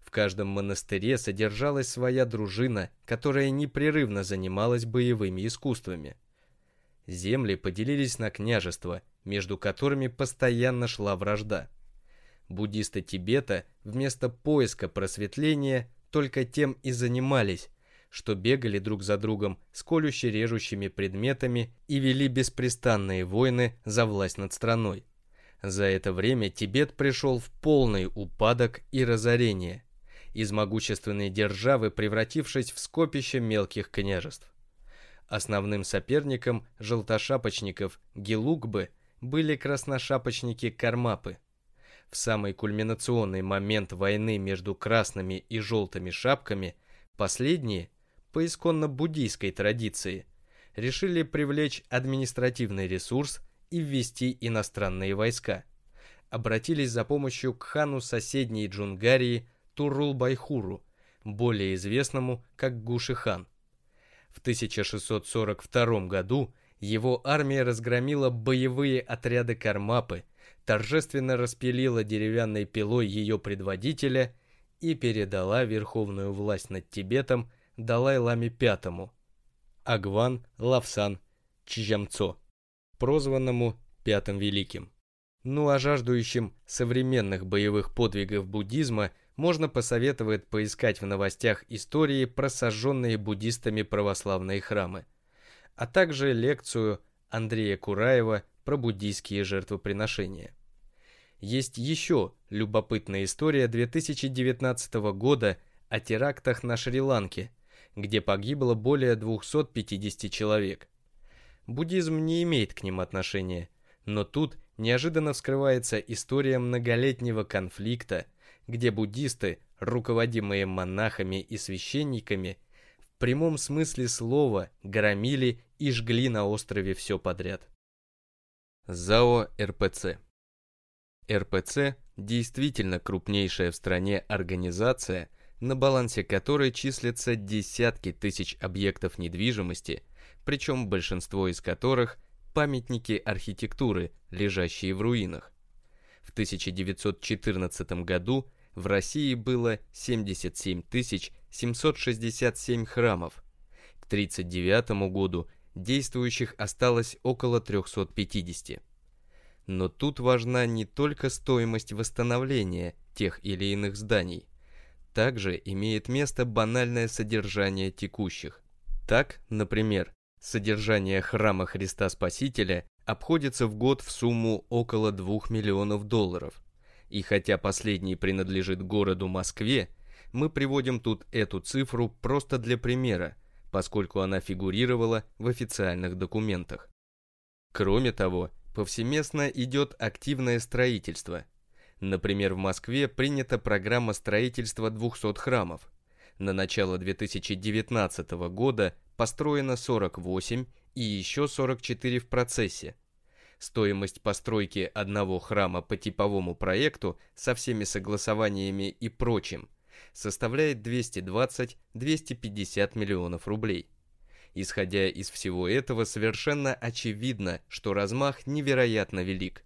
В каждом монастыре содержалась своя дружина, которая непрерывно занималась боевыми искусствами. Земли поделились на княжества, между которыми постоянно шла вражда. Буддисты Тибета вместо поиска просветления только тем и занимались, что бегали друг за другом с колюще-режущими предметами и вели беспрестанные войны за власть над страной. За это время Тибет пришел в полный упадок и разорение, из могущественной державы превратившись в скопище мелких княжеств. Основным соперником желтошапочников Гелугбы были красношапочники Кармапы. В самый кульминационный момент войны между красными и желтыми шапками последние по исконно буддийской традиции, решили привлечь административный ресурс и ввести иностранные войска. Обратились за помощью к хану соседней Джунгарии Турул-Байхуру, более известному как Гуши-хан. В 1642 году его армия разгромила боевые отряды Кармапы, торжественно распилила деревянной пилой ее предводителя и передала верховную власть над Тибетом Далай-Ламе V, Агван Лавсан Чжамцо, прозванному Пятым Великим. Ну а жаждущим современных боевых подвигов буддизма можно посоветовать поискать в новостях истории про сожженные буддистами православные храмы, а также лекцию Андрея Кураева про буддийские жертвоприношения. Есть еще любопытная история 2019 года о терактах на Шри-Ланке – где погибло более 250 человек. Буддизм не имеет к ним отношения, но тут неожиданно вскрывается история многолетнего конфликта, где буддисты, руководимые монахами и священниками, в прямом смысле слова громили и жгли на острове все подряд. ЗАО РПЦ РПЦ действительно крупнейшая в стране организация, на балансе которой числятся десятки тысяч объектов недвижимости, причем большинство из которых – памятники архитектуры, лежащие в руинах. В 1914 году в России было 77 767 храмов. К 1939 году действующих осталось около 350. Но тут важна не только стоимость восстановления тех или иных зданий – также имеет место банальное содержание текущих. Так, например, содержание храма Христа Спасителя обходится в год в сумму около 2 миллионов долларов. И хотя последний принадлежит городу Москве, мы приводим тут эту цифру просто для примера, поскольку она фигурировала в официальных документах. Кроме того, повсеместно идет активное строительство. Например, в Москве принята программа строительства 200 храмов. На начало 2019 года построено 48 и еще 44 в процессе. Стоимость постройки одного храма по типовому проекту со всеми согласованиями и прочим составляет 220-250 миллионов рублей. Исходя из всего этого, совершенно очевидно, что размах невероятно велик.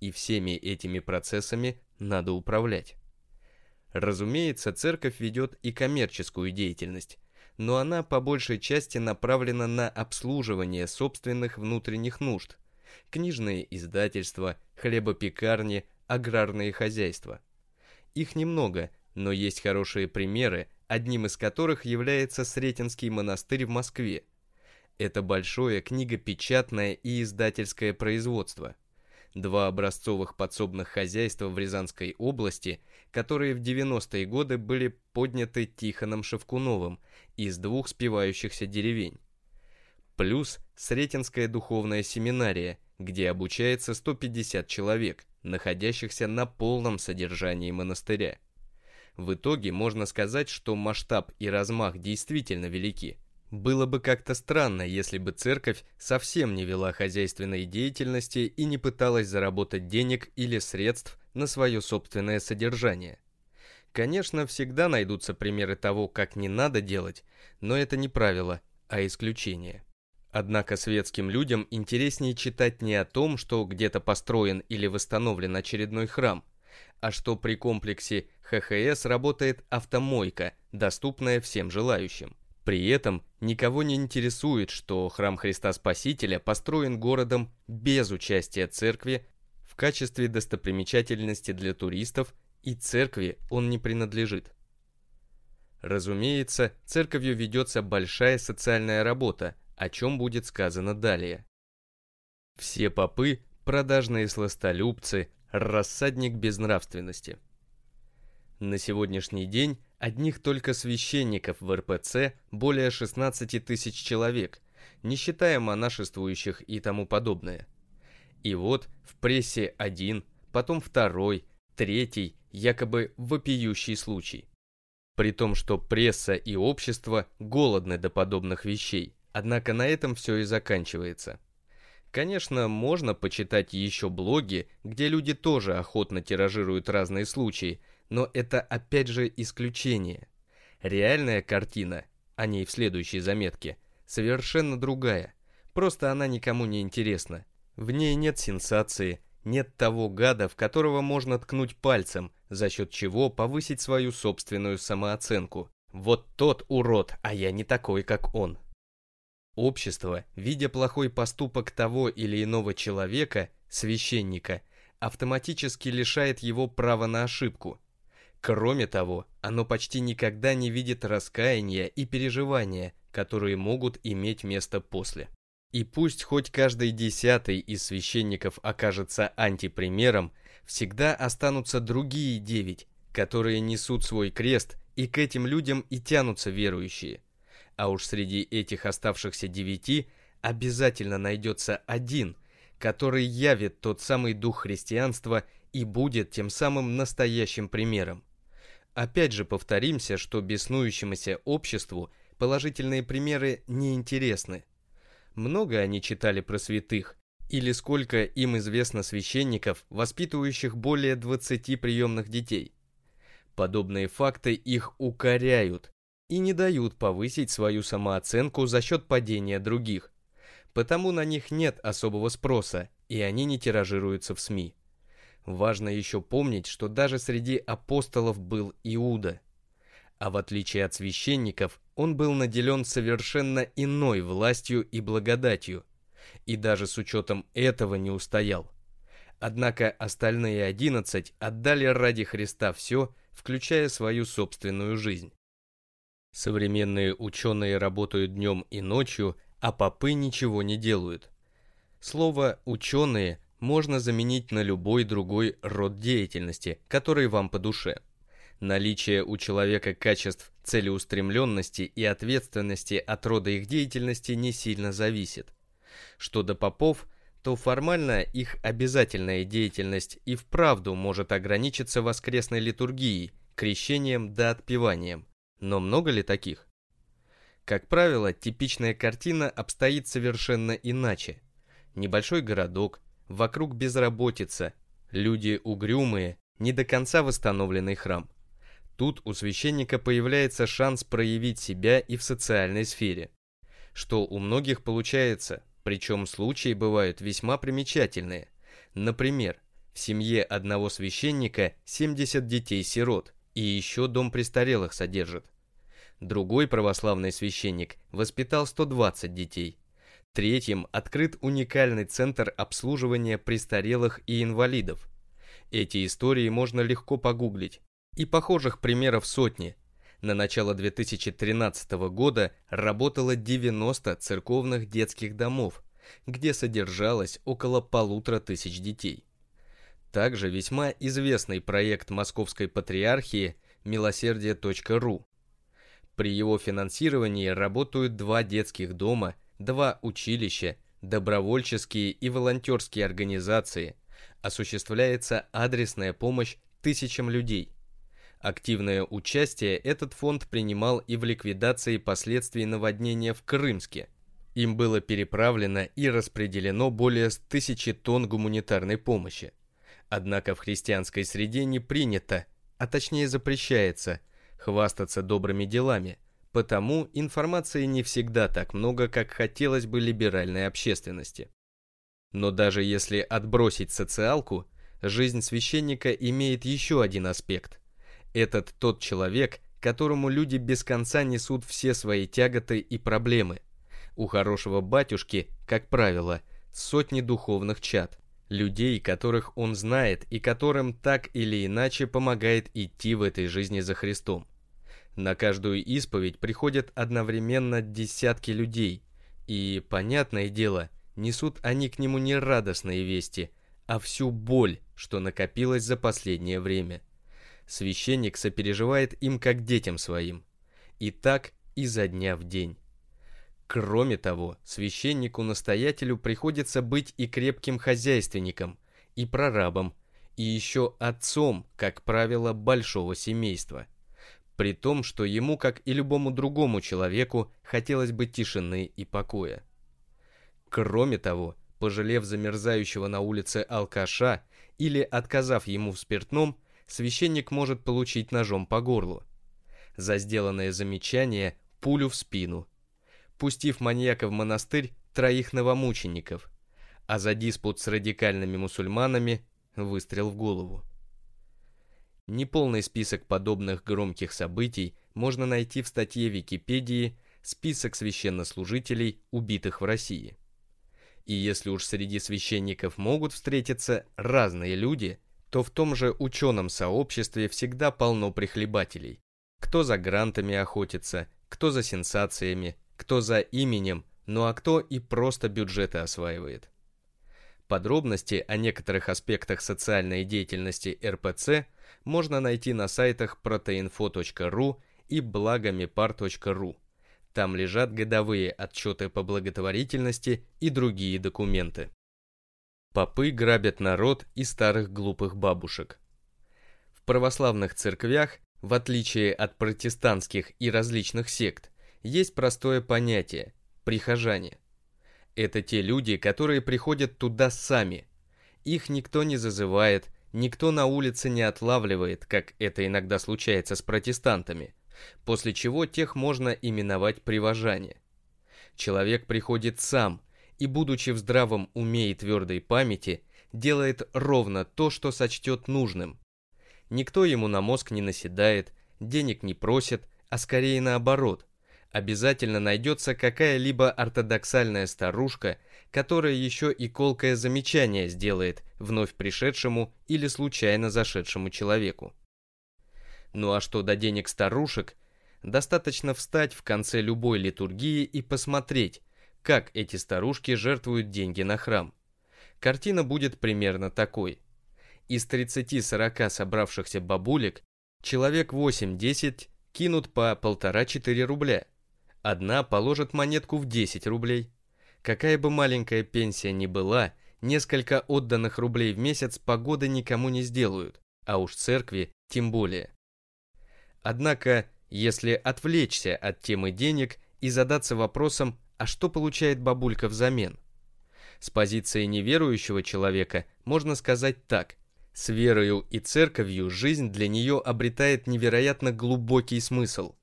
И всеми этими процессами надо управлять. Разумеется, церковь ведет и коммерческую деятельность, но она по большей части направлена на обслуживание собственных внутренних нужд. Книжные издательства, хлебопекарни, аграрные хозяйства. Их немного, но есть хорошие примеры, одним из которых является Сретенский монастырь в Москве. Это большое книгопечатное и издательское производство. Два образцовых подсобных хозяйства в Рязанской области, которые в 90-е годы были подняты Тихоном Шевкуновым из двух спивающихся деревень. Плюс Сретенская духовная семинария, где обучается 150 человек, находящихся на полном содержании монастыря. В итоге можно сказать, что масштаб и размах действительно велики. Было бы как-то странно, если бы церковь совсем не вела хозяйственной деятельности и не пыталась заработать денег или средств на свое собственное содержание. Конечно, всегда найдутся примеры того, как не надо делать, но это не правило, а исключение. Однако светским людям интереснее читать не о том, что где-то построен или восстановлен очередной храм, а что при комплексе ХХС работает автомойка, доступная всем желающим. При этом никого не интересует, что храм Христа Спасителя построен городом без участия церкви в качестве достопримечательности для туристов, и церкви он не принадлежит. Разумеется, церковью ведется большая социальная работа, о чем будет сказано далее. Все попы – продажные сластолюбцы, рассадник безнравственности. На сегодняшний день одних только священников в РПЦ более 16 тысяч человек, не считая монашествующих и тому подобное. И вот в прессе один, потом второй, третий, якобы вопиющий случай. При том, что пресса и общество голодны до подобных вещей, однако на этом все и заканчивается. Конечно, можно почитать еще блоги, где люди тоже охотно тиражируют разные случаи, но это опять же исключение. Реальная картина, о ней в следующей заметке, совершенно другая. Просто она никому не интересна. В ней нет сенсации, нет того гада, в которого можно ткнуть пальцем, за счет чего повысить свою собственную самооценку. Вот тот урод, а я не такой, как он. Общество, видя плохой поступок того или иного человека, священника, автоматически лишает его права на ошибку. Кроме того, оно почти никогда не видит раскаяния и переживания, которые могут иметь место после. И пусть хоть каждый десятый из священников окажется антипримером, всегда останутся другие девять, которые несут свой крест, и к этим людям и тянутся верующие – а уж среди этих оставшихся девяти обязательно найдется один, который явит тот самый дух христианства и будет тем самым настоящим примером. Опять же повторимся, что беснующемуся обществу положительные примеры неинтересны. Много они читали про святых, или сколько им известно священников, воспитывающих более 20 приемных детей. Подобные факты их укоряют, и не дают повысить свою самооценку за счет падения других. Потому на них нет особого спроса, и они не тиражируются в СМИ. Важно еще помнить, что даже среди апостолов был Иуда. А в отличие от священников, он был наделен совершенно иной властью и благодатью, и даже с учетом этого не устоял. Однако остальные одиннадцать отдали ради Христа все, включая свою собственную жизнь. Современные ученые работают днем и ночью, а попы ничего не делают. Слово «ученые» можно заменить на любой другой род деятельности, который вам по душе. Наличие у человека качеств целеустремленности и ответственности от рода их деятельности не сильно зависит. Что до попов, то формально их обязательная деятельность и вправду может ограничиться воскресной литургией, крещением да отпеванием. Но много ли таких? Как правило, типичная картина обстоит совершенно иначе. Небольшой городок, вокруг безработица, люди угрюмые, не до конца восстановленный храм. Тут у священника появляется шанс проявить себя и в социальной сфере. Что у многих получается, причем случаи бывают весьма примечательные. Например, в семье одного священника 70 детей-сирот, и еще дом престарелых содержит. Другой православный священник воспитал 120 детей. Третьим открыт уникальный центр обслуживания престарелых и инвалидов. Эти истории можно легко погуглить. И похожих примеров сотни. На начало 2013 года работало 90 церковных детских домов, где содержалось около полутора тысяч детей. Также весьма известный проект Московской Патриархии «Милосердие.ру». При его финансировании работают два детских дома, два училища, добровольческие и волонтерские организации, осуществляется адресная помощь тысячам людей. Активное участие этот фонд принимал и в ликвидации последствий наводнения в Крымске. Им было переправлено и распределено более тысячи тонн гуманитарной помощи. Однако в христианской среде не принято, а точнее запрещается, хвастаться добрыми делами, потому информации не всегда так много, как хотелось бы либеральной общественности. Но даже если отбросить социалку, жизнь священника имеет еще один аспект – этот тот человек, которому люди без конца несут все свои тяготы и проблемы. У хорошего батюшки, как правило, сотни духовных чад, людей, которых он знает и которым так или иначе помогает идти в этой жизни за Христом. На каждую исповедь приходят одновременно десятки людей, и, понятное дело, несут они к нему не радостные вести, а всю боль, что накопилась за последнее время священник сопереживает им как детям своим. И так изо дня в день. Кроме того, священнику-настоятелю приходится быть и крепким хозяйственником, и прорабом, и еще отцом, как правило, большого семейства. При том, что ему, как и любому другому человеку, хотелось бы тишины и покоя. Кроме того, пожалев замерзающего на улице алкаша или отказав ему в спиртном, священник может получить ножом по горлу. За сделанное замечание пулю в спину. Пустив маньяка в монастырь троих новомучеников, а за диспут с радикальными мусульманами выстрел в голову. Неполный список подобных громких событий можно найти в статье Википедии «Список священнослужителей, убитых в России». И если уж среди священников могут встретиться разные люди, то в том же ученом сообществе всегда полно прихлебателей. Кто за грантами охотится, кто за сенсациями, кто за именем, ну а кто и просто бюджеты осваивает. Подробности о некоторых аспектах социальной деятельности РПЦ можно найти на сайтах protoinfo.ru и благомепар.ру. Там лежат годовые отчеты по благотворительности и другие документы. Попы грабят народ и старых глупых бабушек. В православных церквях, в отличие от протестантских и различных сект, есть простое понятие – прихожане. Это те люди, которые приходят туда сами. Их никто не зазывает, никто на улице не отлавливает, как это иногда случается с протестантами, после чего тех можно именовать привожане. Человек приходит сам, и, будучи в здравом уме и твердой памяти, делает ровно то, что сочтет нужным. Никто ему на мозг не наседает, денег не просит, а скорее наоборот. Обязательно найдется какая-либо ортодоксальная старушка, которая еще и колкое замечание сделает вновь пришедшему или случайно зашедшему человеку. Ну а что до денег старушек, достаточно встать в конце любой литургии и посмотреть, как эти старушки жертвуют деньги на храм. Картина будет примерно такой. Из 30-40 собравшихся бабулек человек 8-10 кинут по полтора-четыре рубля. Одна положит монетку в 10 рублей. Какая бы маленькая пенсия ни была, несколько отданных рублей в месяц погоды никому не сделают, а уж церкви тем более. Однако, если отвлечься от темы денег и задаться вопросом, а что получает бабулька взамен? С позиции неверующего человека можно сказать так. С верою и церковью жизнь для нее обретает невероятно глубокий смысл.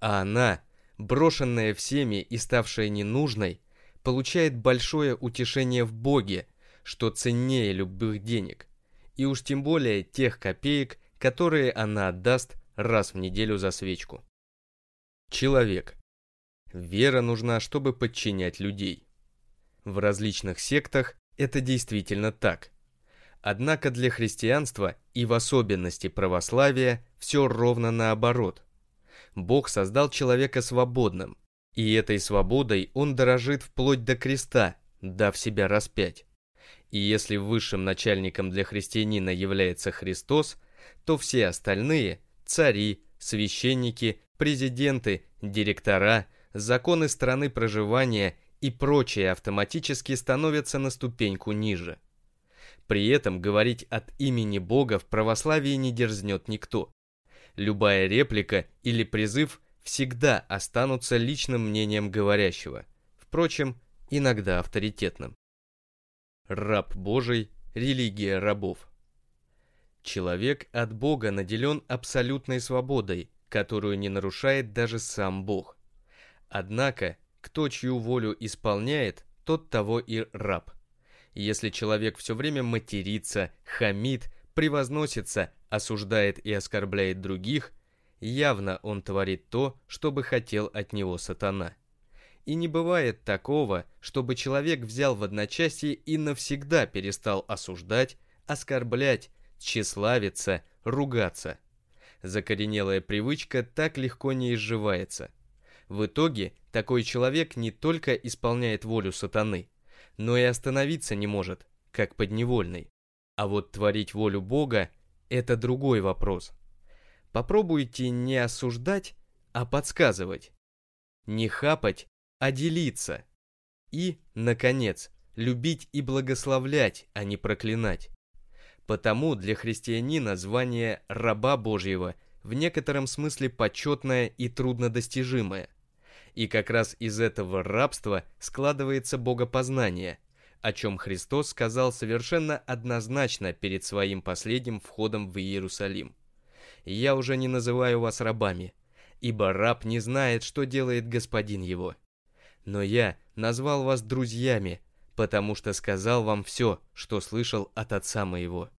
А она, брошенная всеми и ставшая ненужной, получает большое утешение в Боге, что ценнее любых денег. И уж тем более тех копеек, которые она отдаст раз в неделю за свечку. Человек. Вера нужна, чтобы подчинять людей. В различных сектах это действительно так. Однако для христианства и в особенности православия все ровно наоборот. Бог создал человека свободным, и этой свободой он дорожит вплоть до креста, дав себя распять. И если высшим начальником для христианина является Христос, то все остальные – цари, священники, президенты, директора, законы страны проживания и прочее автоматически становятся на ступеньку ниже. При этом говорить от имени Бога в православии не дерзнет никто. Любая реплика или призыв всегда останутся личным мнением говорящего, впрочем, иногда авторитетным. Раб Божий – религия рабов. Человек от Бога наделен абсолютной свободой, которую не нарушает даже сам Бог. Однако, кто чью волю исполняет, тот того и раб. Если человек все время матерится, хамит, превозносится, осуждает и оскорбляет других, явно он творит то, что бы хотел от него сатана. И не бывает такого, чтобы человек взял в одночасье и навсегда перестал осуждать, оскорблять, тщеславиться, ругаться. Закоренелая привычка так легко не изживается. В итоге такой человек не только исполняет волю сатаны, но и остановиться не может, как подневольный. А вот творить волю Бога – это другой вопрос. Попробуйте не осуждать, а подсказывать. Не хапать, а делиться. И, наконец, любить и благословлять, а не проклинать. Потому для христианина звание раба Божьего в некотором смысле почетное и труднодостижимое. И как раз из этого рабства складывается богопознание, о чем Христос сказал совершенно однозначно перед своим последним входом в Иерусалим. «Я уже не называю вас рабами, ибо раб не знает, что делает господин его. Но я назвал вас друзьями, потому что сказал вам все, что слышал от отца моего».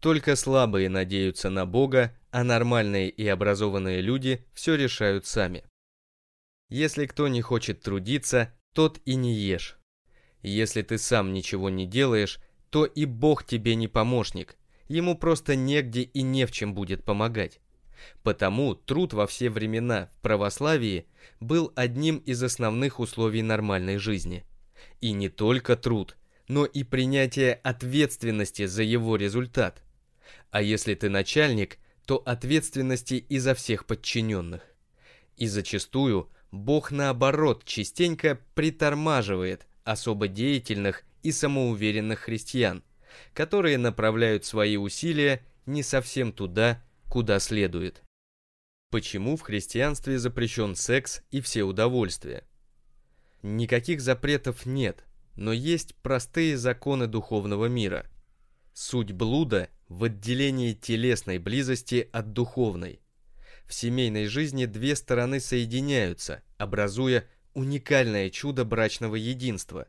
Только слабые надеются на Бога, а нормальные и образованные люди все решают сами. Если кто не хочет трудиться, тот и не ешь. Если ты сам ничего не делаешь, то и Бог тебе не помощник, ему просто негде и не в чем будет помогать. Потому труд во все времена в православии был одним из основных условий нормальной жизни. И не только труд, но и принятие ответственности за его результат. А если ты начальник, то ответственности и за всех подчиненных. И зачастую Бог наоборот частенько притормаживает особо деятельных и самоуверенных христиан, которые направляют свои усилия не совсем туда, куда следует. Почему в христианстве запрещен секс и все удовольствия? Никаких запретов нет, но есть простые законы духовного мира. Суть блуда в отделении телесной близости от духовной. В семейной жизни две стороны соединяются, образуя уникальное чудо брачного единства.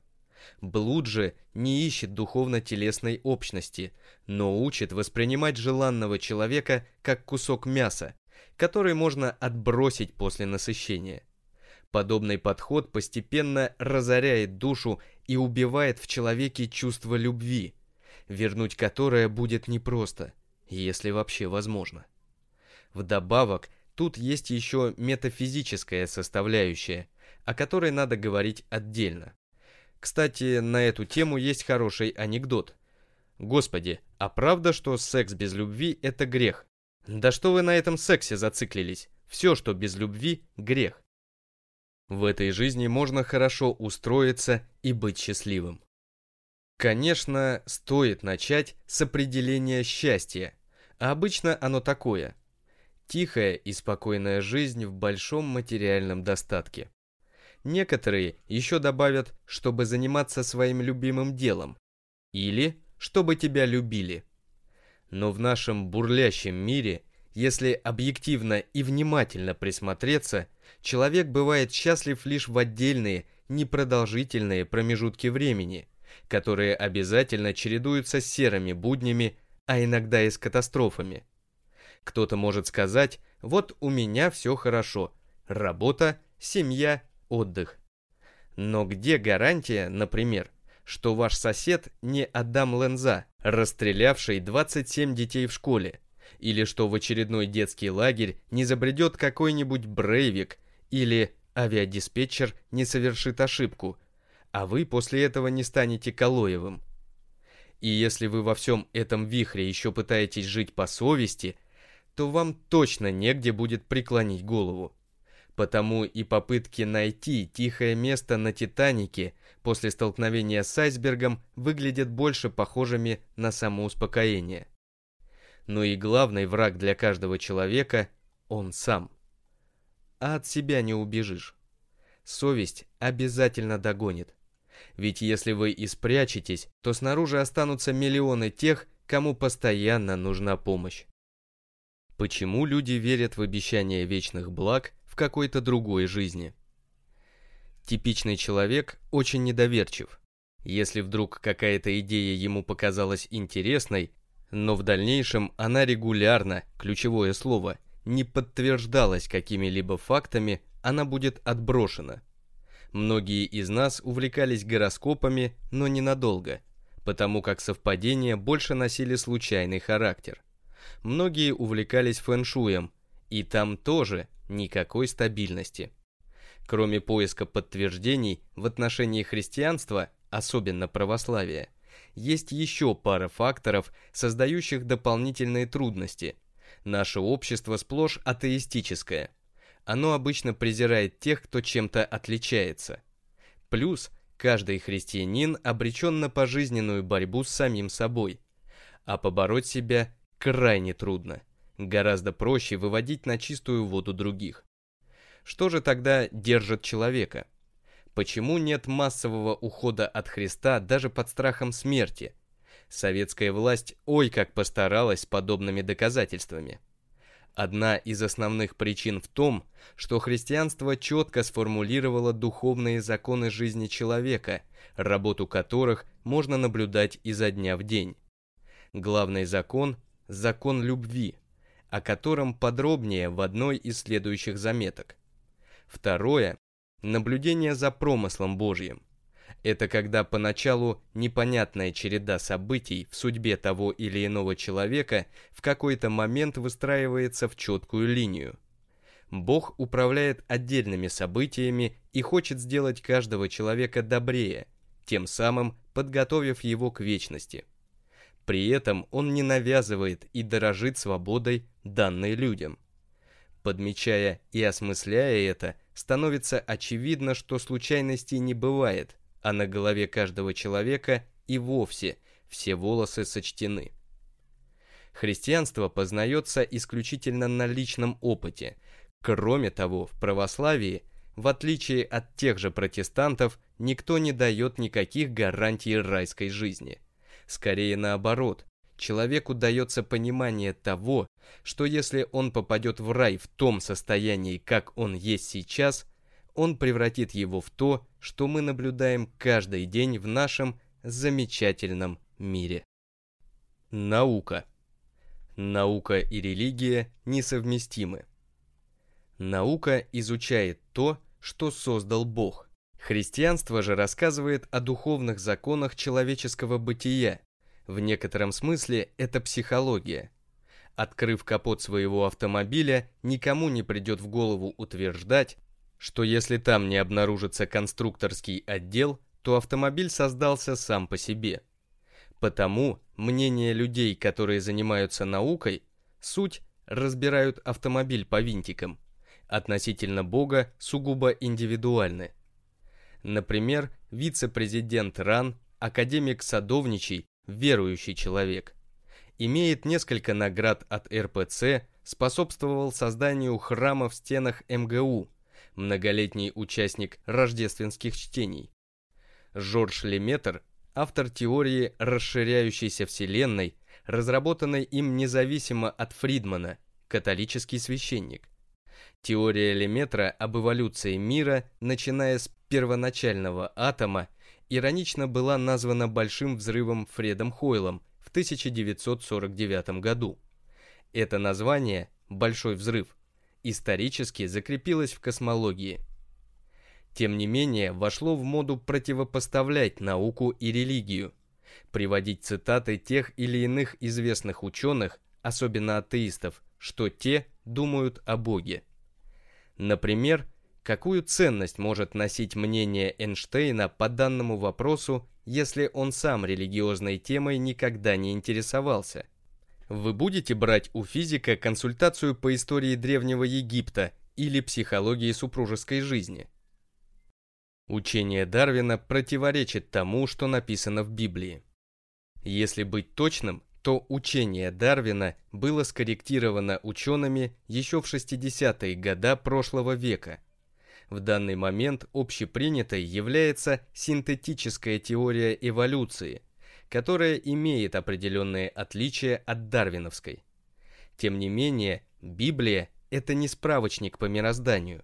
Блуд же не ищет духовно-телесной общности, но учит воспринимать желанного человека как кусок мяса, который можно отбросить после насыщения. Подобный подход постепенно разоряет душу и убивает в человеке чувство любви – вернуть которое будет непросто, если вообще возможно. Вдобавок, тут есть еще метафизическая составляющая, о которой надо говорить отдельно. Кстати, на эту тему есть хороший анекдот. Господи, а правда, что секс без любви – это грех? Да что вы на этом сексе зациклились? Все, что без любви – грех. В этой жизни можно хорошо устроиться и быть счастливым. Конечно, стоит начать с определения счастья, а обычно оно такое – тихая и спокойная жизнь в большом материальном достатке. Некоторые еще добавят, чтобы заниматься своим любимым делом, или чтобы тебя любили. Но в нашем бурлящем мире, если объективно и внимательно присмотреться, человек бывает счастлив лишь в отдельные, непродолжительные промежутки времени, которые обязательно чередуются с серыми буднями, а иногда и с катастрофами. Кто-то может сказать, вот у меня все хорошо, работа, семья, отдых. Но где гарантия, например, что ваш сосед не Адам Ленза, расстрелявший 27 детей в школе, или что в очередной детский лагерь не забредет какой-нибудь Брейвик, или авиадиспетчер не совершит ошибку, а вы после этого не станете Калоевым. И если вы во всем этом вихре еще пытаетесь жить по совести, то вам точно негде будет преклонить голову. Потому и попытки найти тихое место на Титанике после столкновения с айсбергом выглядят больше похожими на самоуспокоение. Но и главный враг для каждого человека – он сам. А от себя не убежишь. Совесть обязательно догонит. Ведь если вы и спрячетесь, то снаружи останутся миллионы тех, кому постоянно нужна помощь. Почему люди верят в обещание вечных благ какой-то другой жизни. Типичный человек очень недоверчив. Если вдруг какая-то идея ему показалась интересной, но в дальнейшем она регулярно, ключевое слово, не подтверждалась какими-либо фактами, она будет отброшена. Многие из нас увлекались гороскопами, но ненадолго, потому как совпадения больше носили случайный характер. Многие увлекались фэншуем, и там тоже никакой стабильности. Кроме поиска подтверждений в отношении христианства, особенно православия, есть еще пара факторов, создающих дополнительные трудности. Наше общество сплошь атеистическое. Оно обычно презирает тех, кто чем-то отличается. Плюс каждый христианин обречен на пожизненную борьбу с самим собой. А побороть себя крайне трудно. Гораздо проще выводить на чистую воду других. Что же тогда держит человека? Почему нет массового ухода от Христа даже под страхом смерти? Советская власть ой как постаралась подобными доказательствами. Одна из основных причин в том, что христианство четко сформулировало духовные законы жизни человека, работу которых можно наблюдать изо дня в день. Главный закон – закон любви – о котором подробнее в одной из следующих заметок. Второе – наблюдение за промыслом Божьим. Это когда поначалу непонятная череда событий в судьбе того или иного человека в какой-то момент выстраивается в четкую линию. Бог управляет отдельными событиями и хочет сделать каждого человека добрее, тем самым подготовив его к вечности. При этом он не навязывает и дорожит свободой, данной людям. Подмечая и осмысляя это, становится очевидно, что случайностей не бывает, а на голове каждого человека и вовсе все волосы сочтены. Христианство познается исключительно на личном опыте. Кроме того, в православии, в отличие от тех же протестантов, никто не дает никаких гарантий райской жизни – Скорее наоборот, человеку дается понимание того, что если он попадет в рай в том состоянии, как он есть сейчас, он превратит его в то, что мы наблюдаем каждый день в нашем замечательном мире. Наука. Наука и религия несовместимы. Наука изучает то, что создал Бог. Христианство же рассказывает о духовных законах человеческого бытия. В некотором смысле это психология. Открыв капот своего автомобиля, никому не придет в голову утверждать, что если там не обнаружится конструкторский отдел, то автомобиль создался сам по себе. Потому мнение людей, которые занимаются наукой, суть разбирают автомобиль по винтикам, относительно Бога сугубо индивидуальны. Например, вице-президент РАН, академик Садовничий, верующий человек, имеет несколько наград от РПЦ, способствовал созданию храма в стенах МГУ, многолетний участник рождественских чтений. Жорж Леметр, автор теории расширяющейся Вселенной, разработанной им независимо от Фридмана, католический священник. Теория Леметра об эволюции мира, начиная с первоначального атома, иронично была названа Большим взрывом Фредом Хойлом в 1949 году. Это название «Большой взрыв» исторически закрепилось в космологии. Тем не менее, вошло в моду противопоставлять науку и религию, приводить цитаты тех или иных известных ученых, особенно атеистов, что те думают о Боге. Например, какую ценность может носить мнение Эйнштейна по данному вопросу, если он сам религиозной темой никогда не интересовался? Вы будете брать у физика консультацию по истории Древнего Египта или психологии супружеской жизни? Учение Дарвина противоречит тому, что написано в Библии. Если быть точным, то учение Дарвина было скорректировано учеными еще в 60-е годы прошлого века. В данный момент общепринятой является синтетическая теория эволюции, которая имеет определенные отличия от дарвиновской. Тем не менее, Библия – это не справочник по мирозданию.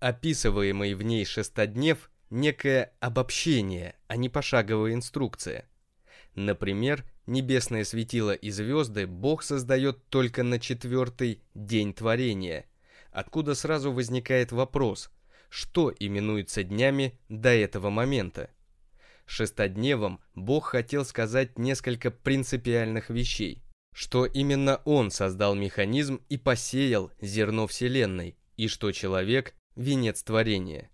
Описываемый в ней шестоднев – некое обобщение, а не пошаговая инструкция. Например, небесное светило и звезды Бог создает только на четвертый день творения, откуда сразу возникает вопрос, что именуется днями до этого момента. Шестодневом Бог хотел сказать несколько принципиальных вещей, что именно Он создал механизм и посеял зерно Вселенной, и что человек – венец творения.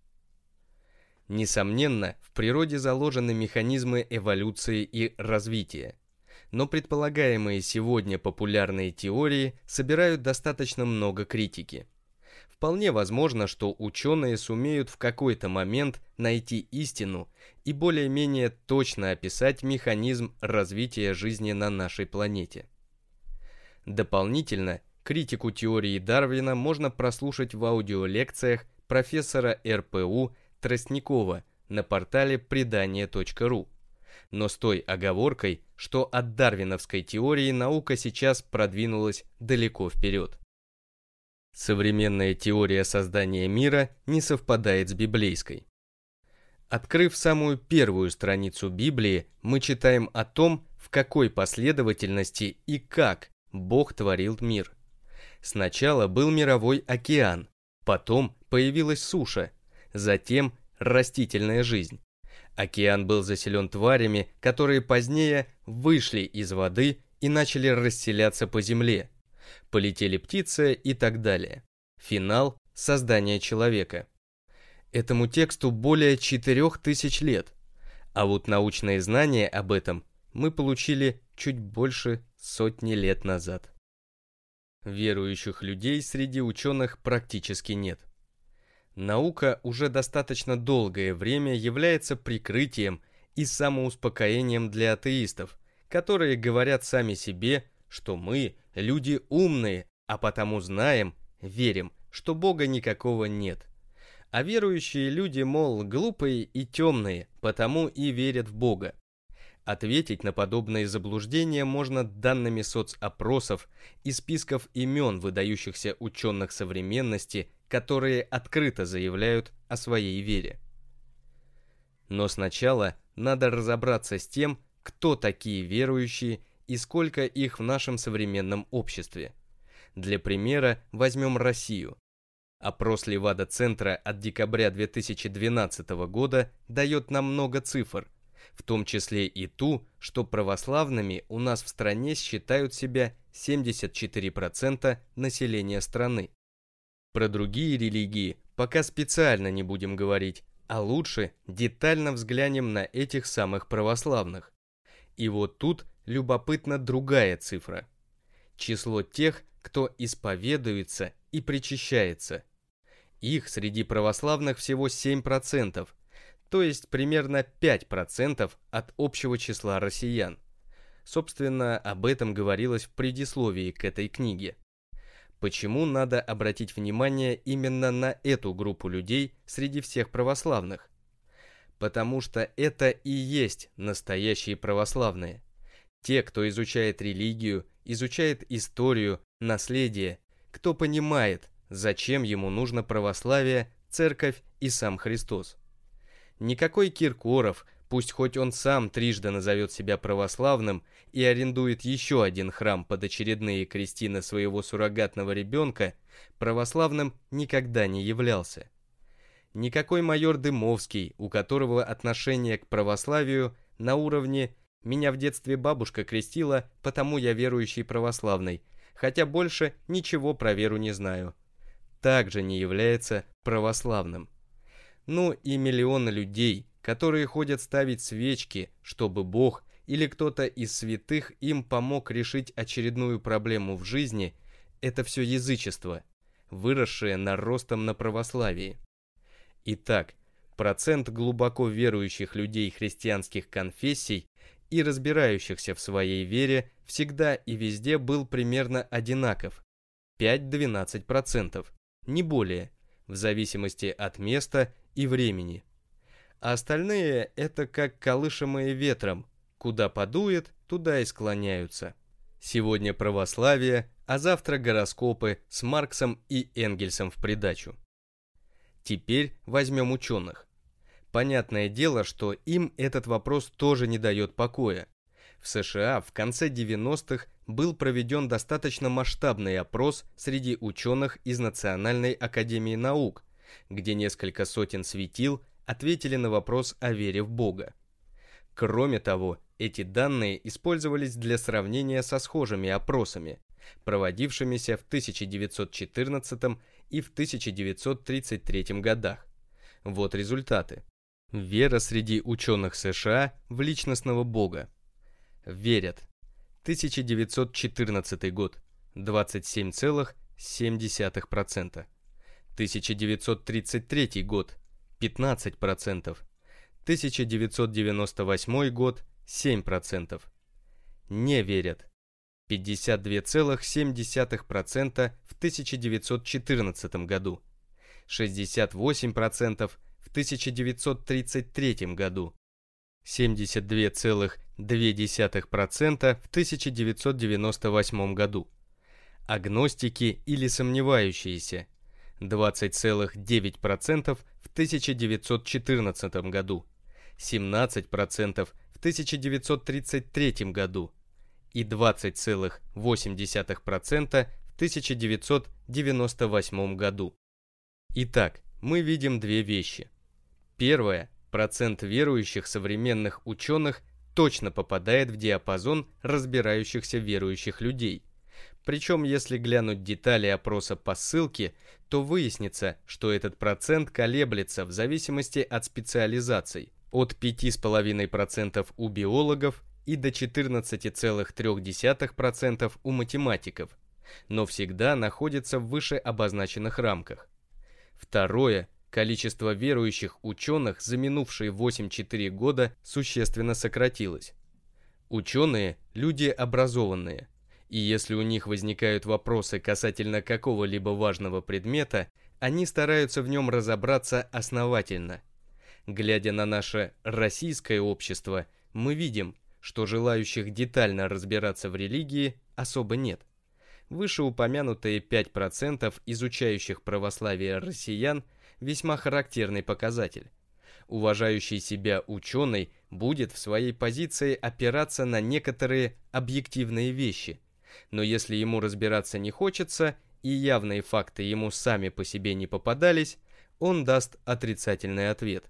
Несомненно, в природе заложены механизмы эволюции и развития. Но предполагаемые сегодня популярные теории собирают достаточно много критики. Вполне возможно, что ученые сумеют в какой-то момент найти истину и более-менее точно описать механизм развития жизни на нашей планете. Дополнительно, критику теории Дарвина можно прослушать в аудиолекциях профессора РПУ Тростникова на портале предание.ру. Но с той оговоркой, что от дарвиновской теории наука сейчас продвинулась далеко вперед. Современная теория создания мира не совпадает с библейской. Открыв самую первую страницу Библии, мы читаем о том, в какой последовательности и как Бог творил мир. Сначала был мировой океан, потом появилась суша, затем растительная жизнь. Океан был заселен тварями, которые позднее вышли из воды и начали расселяться по земле. Полетели птицы и так далее. Финал – создание человека. Этому тексту более 4000 лет, а вот научные знания об этом мы получили чуть больше сотни лет назад. Верующих людей среди ученых практически нет. Наука уже достаточно долгое время является прикрытием и самоуспокоением для атеистов, которые говорят сами себе, что мы люди умные, а потому знаем, верим, что Бога никакого нет. А верующие люди, мол, глупые и темные, потому и верят в Бога. Ответить на подобные заблуждения можно данными соцопросов и списков имен выдающихся ученых современности, которые открыто заявляют о своей вере. Но сначала надо разобраться с тем, кто такие верующие и сколько их в нашем современном обществе. Для примера возьмем Россию. Опрос Левада-центра от декабря 2012 года дает нам много цифр – в том числе и ту, что православными у нас в стране считают себя 74% населения страны. Про другие религии пока специально не будем говорить, а лучше детально взглянем на этих самых православных. И вот тут любопытна другая цифра. Число тех, кто исповедуется и причащается. Их среди православных всего 7%, то есть примерно 5% от общего числа россиян. Собственно, об этом говорилось в предисловии к этой книге. Почему надо обратить внимание именно на эту группу людей среди всех православных? Потому что это и есть настоящие православные. Те, кто изучает религию, изучает историю, наследие, кто понимает, зачем ему нужно православие, церковь и сам Христос. Никакой Киркоров, пусть хоть он сам трижды назовет себя православным и арендует еще один храм под очередные крестины своего суррогатного ребенка, православным никогда не являлся. Никакой майор Дымовский, у которого отношение к православию на уровне «меня в детстве бабушка крестила, потому я верующий православный», хотя больше ничего про веру не знаю, также не является православным. Ну и миллионы людей, которые ходят ставить свечки, чтобы Бог или кто-то из святых им помог решить очередную проблему в жизни, это все язычество, выросшее наростом на православии. Итак, процент глубоко верующих людей христианских конфессий и разбирающихся в своей вере всегда и везде был примерно одинаков – 5-12%, не более, в зависимости от места и времени. А остальные – это как колышемые ветром, куда подует, туда и склоняются. Сегодня православие, а завтра гороскопы с Марксом и Энгельсом в придачу. Теперь возьмем ученых. Понятное дело, что им этот вопрос тоже не дает покоя. В США в конце 90-х был проведен достаточно масштабный опрос среди ученых из Национальной академии наук, где несколько сотен светил ответили на вопрос о вере в Бога. Кроме того, эти данные использовались для сравнения со схожими опросами, проводившимися в 1914 и в 1933 годах. Вот результаты. Вера среди ученых США в личностного Бога. Верят. 1914 год. 27,7%. 1933 год. 15%. 1998 год. 7%. Не верят. 52,7% в 1914 году. 68% в 1933 году, 72,2% в 1998 году. Агностики или сомневающиеся 20,9% в 1914 году, 17% в 1933 году и 20,8% в 1998 году. Итак, мы видим две вещи – Первое. Процент верующих современных ученых точно попадает в диапазон разбирающихся верующих людей. Причем, если глянуть детали опроса по ссылке, то выяснится, что этот процент колеблется в зависимости от специализаций. От 5,5% у биологов и до 14,3% у математиков, но всегда находится в выше обозначенных рамках. Второе количество верующих ученых за минувшие 8-4 года существенно сократилось. Ученые – люди образованные, и если у них возникают вопросы касательно какого-либо важного предмета, они стараются в нем разобраться основательно. Глядя на наше российское общество, мы видим, что желающих детально разбираться в религии особо нет. Вышеупомянутые 5% изучающих православие россиян – весьма характерный показатель. Уважающий себя ученый будет в своей позиции опираться на некоторые объективные вещи, но если ему разбираться не хочется и явные факты ему сами по себе не попадались, он даст отрицательный ответ.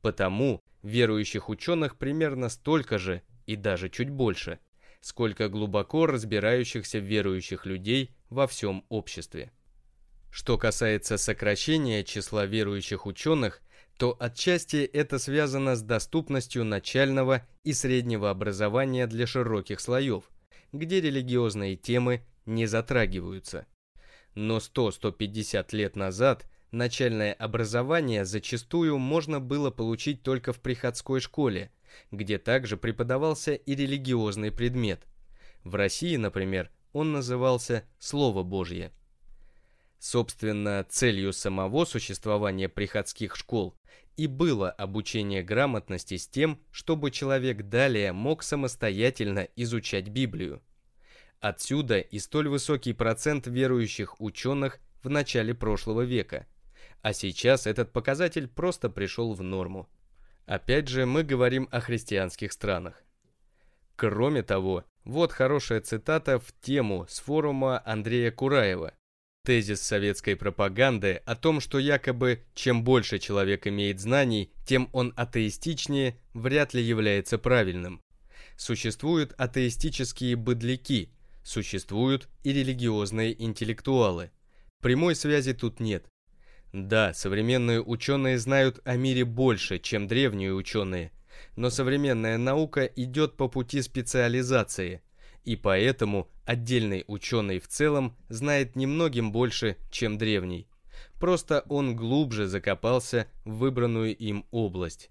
Потому верующих ученых примерно столько же и даже чуть больше, сколько глубоко разбирающихся верующих людей во всем обществе. Что касается сокращения числа верующих ученых, то отчасти это связано с доступностью начального и среднего образования для широких слоев, где религиозные темы не затрагиваются. Но 100-150 лет назад начальное образование зачастую можно было получить только в приходской школе, где также преподавался и религиозный предмет. В России, например, он назывался «Слово Божье». Собственно, целью самого существования приходских школ и было обучение грамотности с тем, чтобы человек далее мог самостоятельно изучать Библию. Отсюда и столь высокий процент верующих ученых в начале прошлого века. А сейчас этот показатель просто пришел в норму. Опять же, мы говорим о христианских странах. Кроме того, вот хорошая цитата в тему с форума Андрея Кураева. Тезис советской пропаганды о том, что якобы чем больше человек имеет знаний, тем он атеистичнее, вряд ли является правильным. Существуют атеистические быдляки – Существуют и религиозные интеллектуалы. Прямой связи тут нет. Да, современные ученые знают о мире больше, чем древние ученые, но современная наука идет по пути специализации, и поэтому отдельный ученый в целом знает немногим больше, чем древний. Просто он глубже закопался в выбранную им область.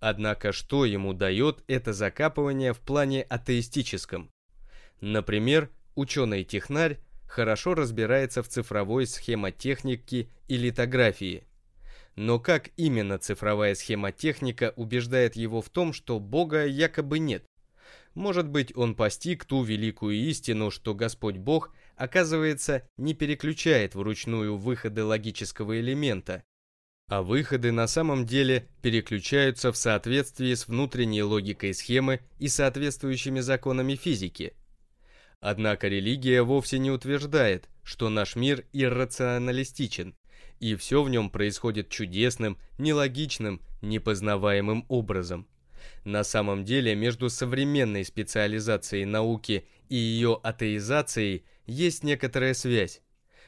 Однако что ему дает это закапывание в плане атеистическом? Например, ученый-технарь хорошо разбирается в цифровой схемотехнике и литографии. Но как именно цифровая схемотехника убеждает его в том, что Бога якобы нет? Может быть, он постиг ту великую истину, что Господь Бог, оказывается, не переключает вручную выходы логического элемента, а выходы на самом деле переключаются в соответствии с внутренней логикой схемы и соответствующими законами физики – Однако религия вовсе не утверждает, что наш мир иррационалистичен, и все в нем происходит чудесным, нелогичным, непознаваемым образом. На самом деле между современной специализацией науки и ее атеизацией есть некоторая связь.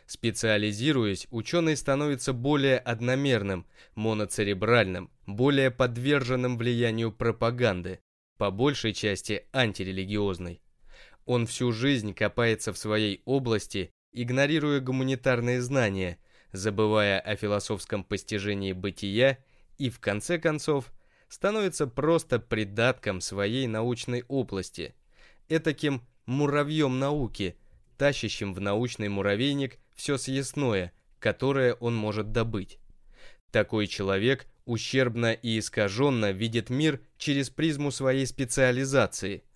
Специализируясь, ученый становится более одномерным, моноцеребральным, более подверженным влиянию пропаганды, по большей части антирелигиозной. Он всю жизнь копается в своей области, игнорируя гуманитарные знания, забывая о философском постижении бытия и, в конце концов, становится просто придатком своей научной области, этаким муравьем науки, тащащим в научный муравейник все съестное, которое он может добыть. Такой человек ущербно и искаженно видит мир через призму своей специализации –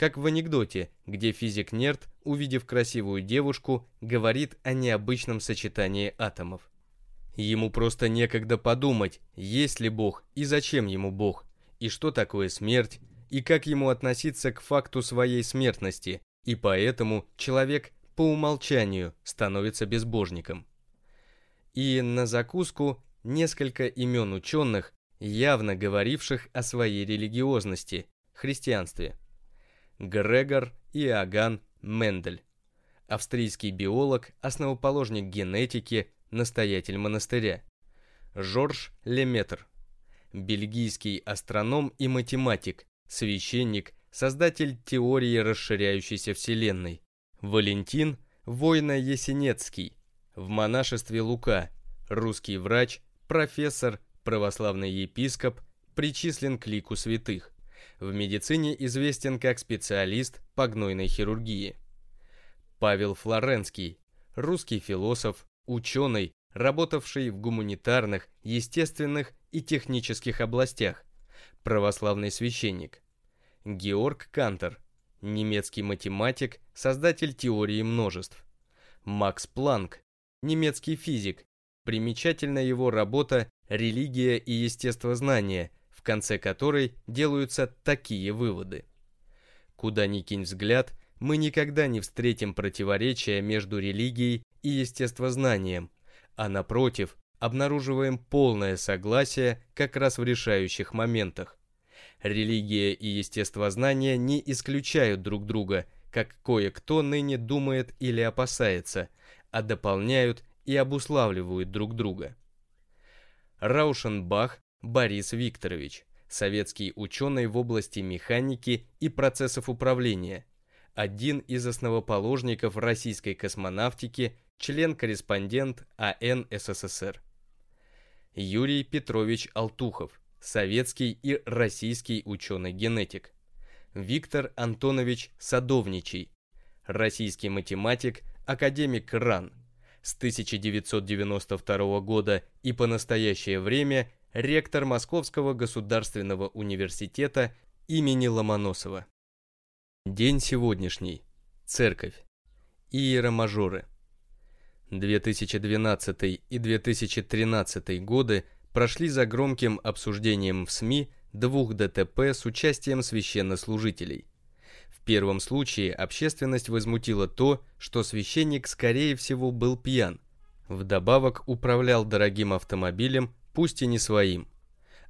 как в анекдоте, где физик-нерд, увидев красивую девушку, говорит о необычном сочетании атомов. Ему просто некогда подумать, есть ли Бог и зачем ему Бог, и что такое смерть, и как ему относиться к факту своей смертности, и поэтому человек по умолчанию становится безбожником. И на закуску несколько имен ученых, явно говоривших о своей религиозности, христианстве. Грегор Иоганн Мендель. Австрийский биолог, основоположник генетики, настоятель монастыря. Жорж Леметр. Бельгийский астроном и математик, священник, создатель теории расширяющейся Вселенной. Валентин Войно-Есенецкий. В монашестве Лука. Русский врач, профессор, православный епископ, причислен к лику святых в медицине известен как специалист по гнойной хирургии. Павел Флоренский, русский философ, ученый, работавший в гуманитарных, естественных и технических областях, православный священник. Георг Кантер, немецкий математик, создатель теории множеств. Макс Планк, немецкий физик, примечательна его работа «Религия и естествознание», в конце которой делаются такие выводы. Куда ни кинь взгляд, мы никогда не встретим противоречия между религией и естествознанием, а напротив, обнаруживаем полное согласие как раз в решающих моментах. Религия и естествознание не исключают друг друга, как кое-кто ныне думает или опасается, а дополняют и обуславливают друг друга. Раушенбах Борис Викторович, советский ученый в области механики и процессов управления, один из основоположников российской космонавтики, член-корреспондент АН СССР. Юрий Петрович Алтухов, советский и российский ученый-генетик. Виктор Антонович Садовничий, российский математик, академик РАН, с 1992 года и по настоящее время ректор Московского государственного университета имени Ломоносова. День сегодняшний. Церковь. Иеромажоры. 2012 и 2013 годы прошли за громким обсуждением в СМИ двух ДТП с участием священнослужителей. В первом случае общественность возмутила то, что священник, скорее всего, был пьян. Вдобавок управлял дорогим автомобилем, пусть и не своим.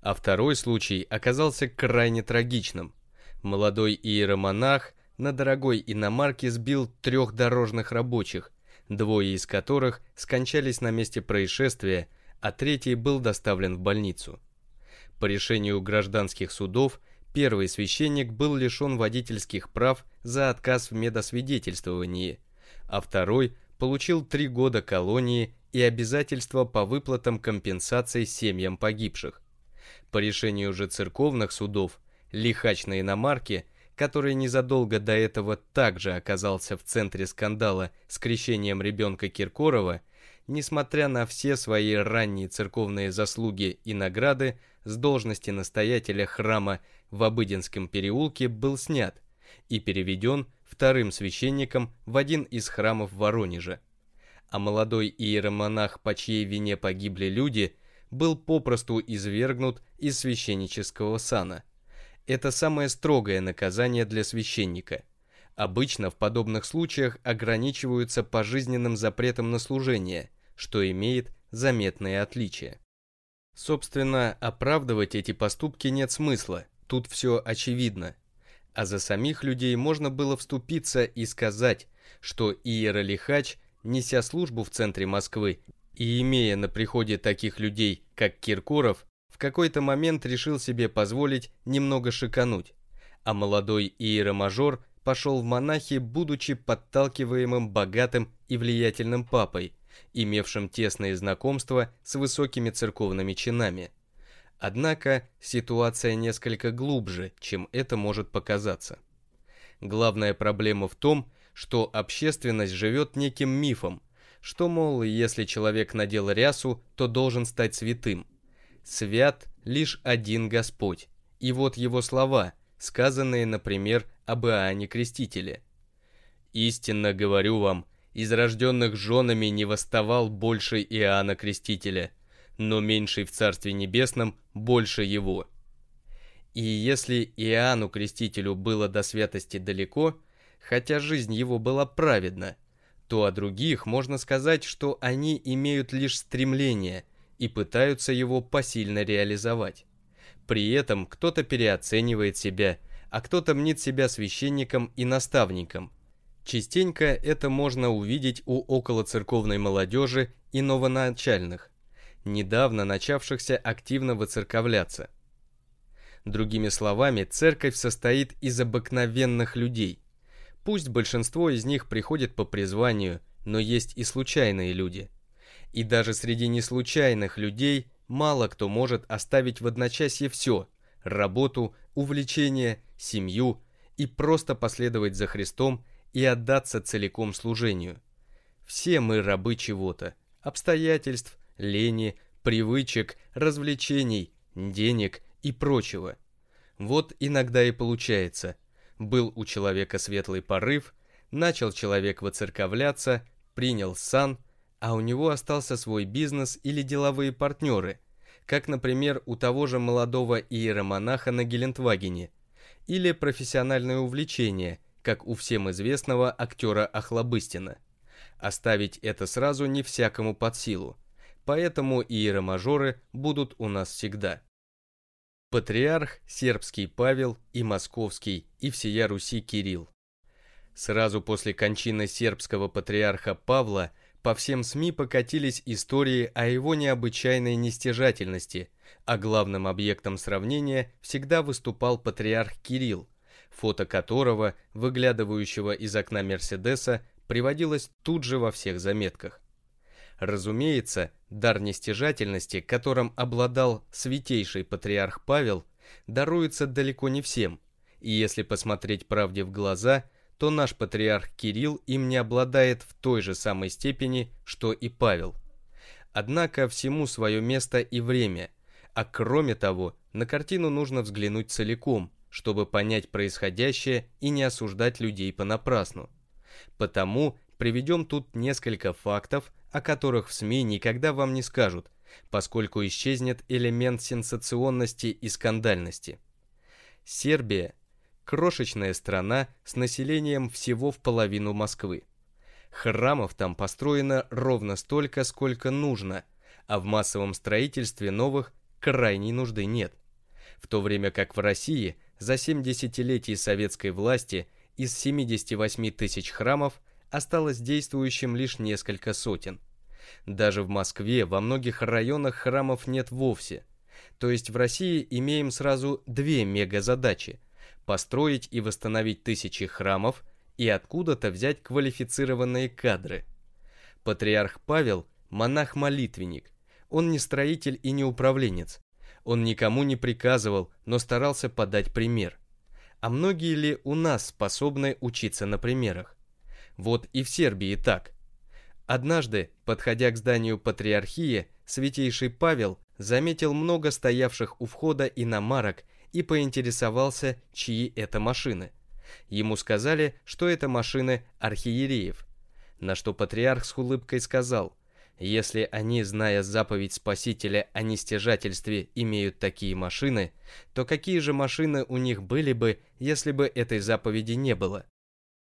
А второй случай оказался крайне трагичным. Молодой иеромонах на дорогой иномарке сбил трех дорожных рабочих, двое из которых скончались на месте происшествия, а третий был доставлен в больницу. По решению гражданских судов Первый священник был лишен водительских прав за отказ в медосвидетельствовании, а второй получил три года колонии и обязательства по выплатам компенсаций семьям погибших. По решению же церковных судов, лихач на иномарке, который незадолго до этого также оказался в центре скандала с крещением ребенка Киркорова, несмотря на все свои ранние церковные заслуги и награды, с должности настоятеля храма в Обыденском переулке был снят и переведен вторым священником в один из храмов Воронежа. А молодой иеромонах, по чьей вине погибли люди, был попросту извергнут из священнического сана. Это самое строгое наказание для священника. Обычно в подобных случаях ограничиваются пожизненным запретом на служение, что имеет заметные отличия. Собственно, оправдывать эти поступки нет смысла, тут все очевидно. А за самих людей можно было вступиться и сказать, что иеролихач, неся службу в центре Москвы и имея на приходе таких людей, как Киркоров, какой-то момент решил себе позволить немного шикануть, а молодой иеромажор пошел в монахи, будучи подталкиваемым богатым и влиятельным папой, имевшим тесные знакомства с высокими церковными чинами. Однако ситуация несколько глубже, чем это может показаться. Главная проблема в том, что общественность живет неким мифом, что, мол, если человек надел рясу, то должен стать святым. Свят лишь один Господь. И вот его слова, сказанные, например, об Иоанне Крестителе. «Истинно говорю вам, из рожденных женами не восставал больше Иоанна Крестителя, но меньший в Царстве Небесном больше его. И если Иоанну Крестителю было до святости далеко, хотя жизнь его была праведна, то о других можно сказать, что они имеют лишь стремление и пытаются его посильно реализовать. При этом кто-то переоценивает себя, а кто-то мнит себя священником и наставником – Частенько это можно увидеть у околоцерковной молодежи и новоначальных, недавно начавшихся активно выцерковляться. Другими словами, церковь состоит из обыкновенных людей. Пусть большинство из них приходит по призванию, но есть и случайные люди. И даже среди неслучайных людей мало кто может оставить в одночасье все – работу, увлечение, семью и просто последовать за Христом и отдаться целиком служению. Все мы рабы чего-то, обстоятельств, лени, привычек, развлечений, денег и прочего. Вот иногда и получается. Был у человека светлый порыв, начал человек воцерковляться, принял сан, а у него остался свой бизнес или деловые партнеры, как, например, у того же молодого иеромонаха на Гелендвагене, или профессиональное увлечение – как у всем известного актера Охлобыстина. Оставить это сразу не всякому под силу, поэтому иеромажоры будут у нас всегда. Патриарх сербский Павел и московский и всея Руси Кирилл. Сразу после кончины сербского патриарха Павла по всем СМИ покатились истории о его необычайной нестяжательности, а главным объектом сравнения всегда выступал патриарх Кирилл, фото которого, выглядывающего из окна Мерседеса, приводилось тут же во всех заметках. Разумеется, дар нестяжательности, которым обладал святейший патриарх Павел, даруется далеко не всем, и если посмотреть правде в глаза, то наш патриарх Кирилл им не обладает в той же самой степени, что и Павел. Однако всему свое место и время, а кроме того, на картину нужно взглянуть целиком, чтобы понять происходящее и не осуждать людей понапрасну. Потому приведем тут несколько фактов, о которых в СМИ никогда вам не скажут, поскольку исчезнет элемент сенсационности и скандальности. Сербия – крошечная страна с населением всего в половину Москвы. Храмов там построено ровно столько, сколько нужно, а в массовом строительстве новых крайней нужды нет. В то время как в России за 7 десятилетий советской власти из 78 тысяч храмов осталось действующим лишь несколько сотен. Даже в Москве во многих районах храмов нет вовсе. То есть в России имеем сразу две мегазадачи – построить и восстановить тысячи храмов и откуда-то взять квалифицированные кадры. Патриарх Павел – монах-молитвенник. Он не строитель и не управленец. Он никому не приказывал, но старался подать пример. А многие ли у нас способны учиться на примерах? Вот и в Сербии так. Однажды, подходя к зданию патриархии, святейший Павел заметил много стоявших у входа иномарок и поинтересовался, чьи это машины. Ему сказали, что это машины архиереев. На что патриарх с улыбкой сказал, если они, зная заповедь Спасителя о нестяжательстве, имеют такие машины, то какие же машины у них были бы, если бы этой заповеди не было?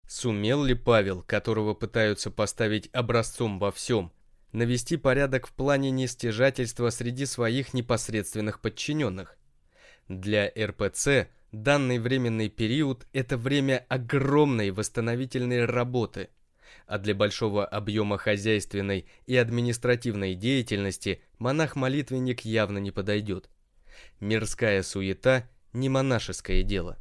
Сумел ли Павел, которого пытаются поставить образцом во всем, навести порядок в плане нестяжательства среди своих непосредственных подчиненных? Для РПЦ данный временный период – это время огромной восстановительной работы, а для большого объема хозяйственной и административной деятельности монах-молитвенник явно не подойдет. Мирская суета – не монашеское дело.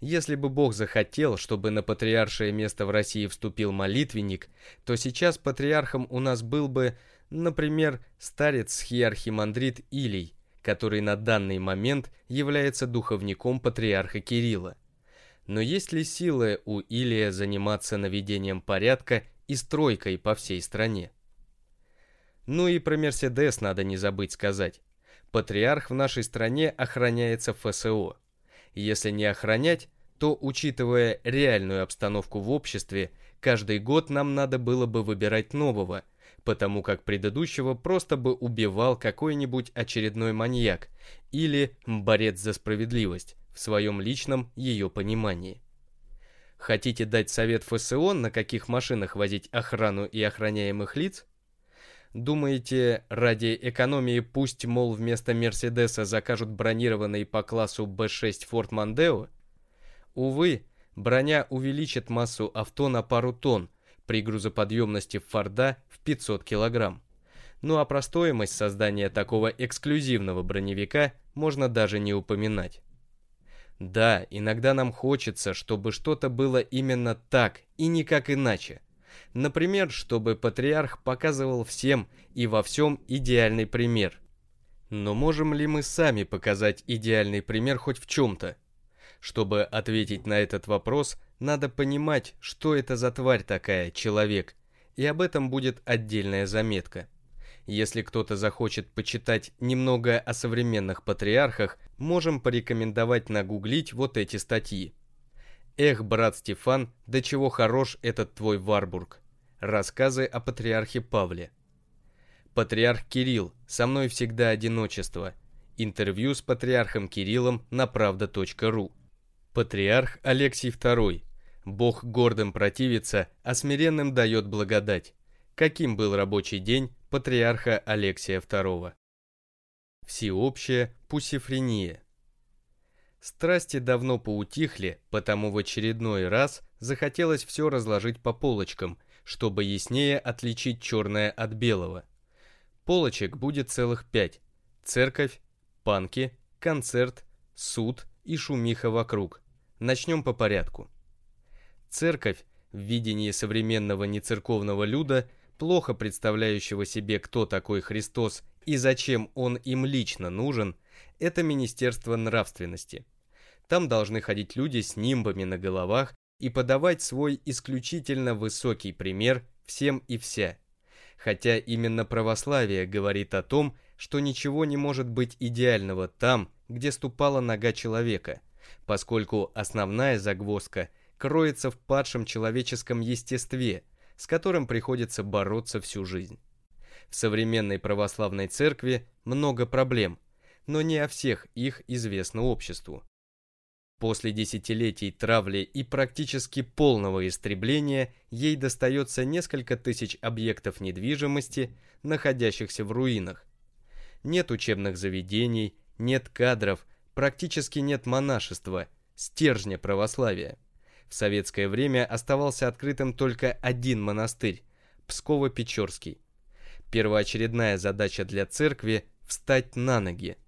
Если бы Бог захотел, чтобы на патриаршее место в России вступил молитвенник, то сейчас патриархом у нас был бы, например, старец схиархимандрит Илий, который на данный момент является духовником патриарха Кирилла. Но есть ли силы у Илия заниматься наведением порядка и стройкой по всей стране? Ну и про Мерседес надо не забыть сказать. Патриарх в нашей стране охраняется ФСО. Если не охранять, то, учитывая реальную обстановку в обществе, каждый год нам надо было бы выбирать нового, потому как предыдущего просто бы убивал какой-нибудь очередной маньяк или борец за справедливость в своем личном ее понимании. Хотите дать совет ФСО, на каких машинах возить охрану и охраняемых лиц? Думаете, ради экономии пусть, мол, вместо Мерседеса закажут бронированный по классу B6 Ford Mondeo? Увы, броня увеличит массу авто на пару тонн при грузоподъемности Форда в 500 кг. Ну а про стоимость создания такого эксклюзивного броневика можно даже не упоминать. Да, иногда нам хочется, чтобы что-то было именно так и никак иначе – Например, чтобы патриарх показывал всем и во всем идеальный пример. Но можем ли мы сами показать идеальный пример хоть в чем-то? Чтобы ответить на этот вопрос, надо понимать, что это за тварь такая, человек, и об этом будет отдельная заметка. Если кто-то захочет почитать немного о современных патриархах, можем порекомендовать нагуглить вот эти статьи. Эх, брат Стефан, до чего хорош этот твой Варбург. Рассказы о патриархе Павле. Патриарх Кирилл, со мной всегда одиночество. Интервью с патриархом Кириллом на правда.ру. Патриарх Алексий II. Бог гордым противится, а смиренным дает благодать. Каким был рабочий день патриарха Алексия II? Всеобщая пусифрения. Страсти давно поутихли, потому в очередной раз захотелось все разложить по полочкам, чтобы яснее отличить черное от белого. Полочек будет целых пять. Церковь, панки, концерт, суд и шумиха вокруг. Начнем по порядку. Церковь в видении современного нецерковного люда, плохо представляющего себе, кто такой Христос и зачем он им лично нужен, это Министерство нравственности. Там должны ходить люди с нимбами на головах и подавать свой исключительно высокий пример всем и вся. Хотя именно православие говорит о том, что ничего не может быть идеального там, где ступала нога человека, поскольку основная загвоздка кроется в падшем человеческом естестве, с которым приходится бороться всю жизнь. В современной православной церкви много проблем, но не о всех их известно обществу. После десятилетий травли и практически полного истребления ей достается несколько тысяч объектов недвижимости, находящихся в руинах. Нет учебных заведений, нет кадров, практически нет монашества, стержня православия. В советское время оставался открытым только один монастырь – Псково-Печорский. Первоочередная задача для церкви – встать на ноги.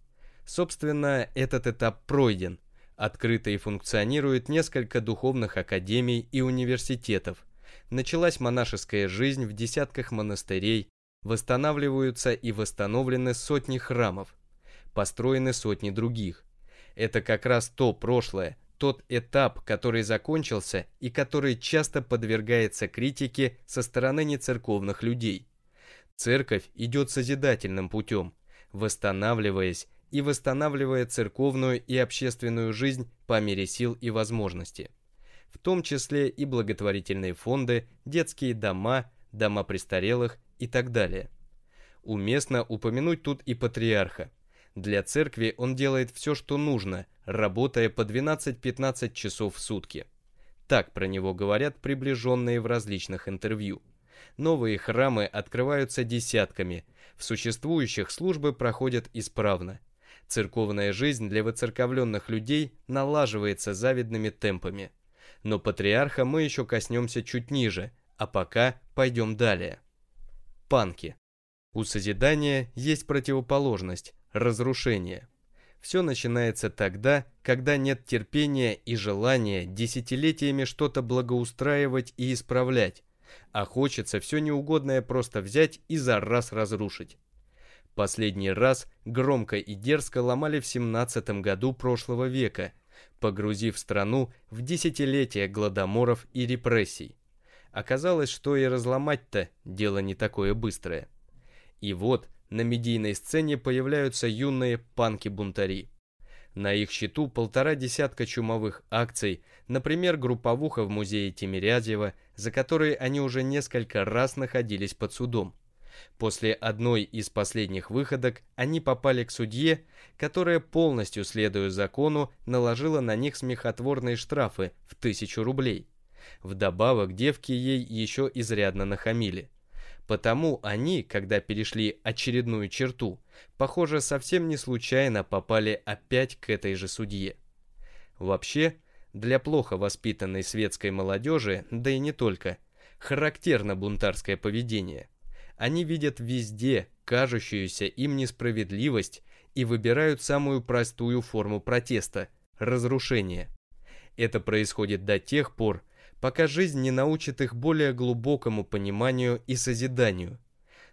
Собственно, этот этап пройден, Открыто и функционирует несколько духовных академий и университетов. Началась монашеская жизнь в десятках монастырей, восстанавливаются и восстановлены сотни храмов, построены сотни других. Это как раз то прошлое, тот этап, который закончился и который часто подвергается критике со стороны нецерковных людей. Церковь идет созидательным путем, восстанавливаясь и восстанавливая церковную и общественную жизнь по мере сил и возможностей. В том числе и благотворительные фонды, детские дома, дома престарелых и так далее. Уместно упомянуть тут и патриарха. Для церкви он делает все, что нужно, работая по 12-15 часов в сутки. Так про него говорят приближенные в различных интервью. Новые храмы открываются десятками, в существующих службы проходят исправно, Церковная жизнь для выцерковленных людей налаживается завидными темпами. Но патриарха мы еще коснемся чуть ниже, а пока пойдем далее. Панки. У созидания есть противоположность – разрушение. Все начинается тогда, когда нет терпения и желания десятилетиями что-то благоустраивать и исправлять, а хочется все неугодное просто взять и за раз разрушить. Последний раз громко и дерзко ломали в 17 году прошлого века, погрузив страну в десятилетия гладоморов и репрессий. Оказалось, что и разломать-то дело не такое быстрое. И вот на медийной сцене появляются юные панки-бунтари. На их счету полтора десятка чумовых акций, например, групповуха в музее Тимирязева, за которые они уже несколько раз находились под судом. После одной из последних выходок они попали к судье, которая, полностью следуя закону, наложила на них смехотворные штрафы в тысячу рублей. Вдобавок девки ей еще изрядно нахамили. Потому они, когда перешли очередную черту, похоже, совсем не случайно попали опять к этой же судье. Вообще, для плохо воспитанной светской молодежи, да и не только, характерно бунтарское поведение – они видят везде кажущуюся им несправедливость и выбирают самую простую форму протеста – разрушение. Это происходит до тех пор, пока жизнь не научит их более глубокому пониманию и созиданию.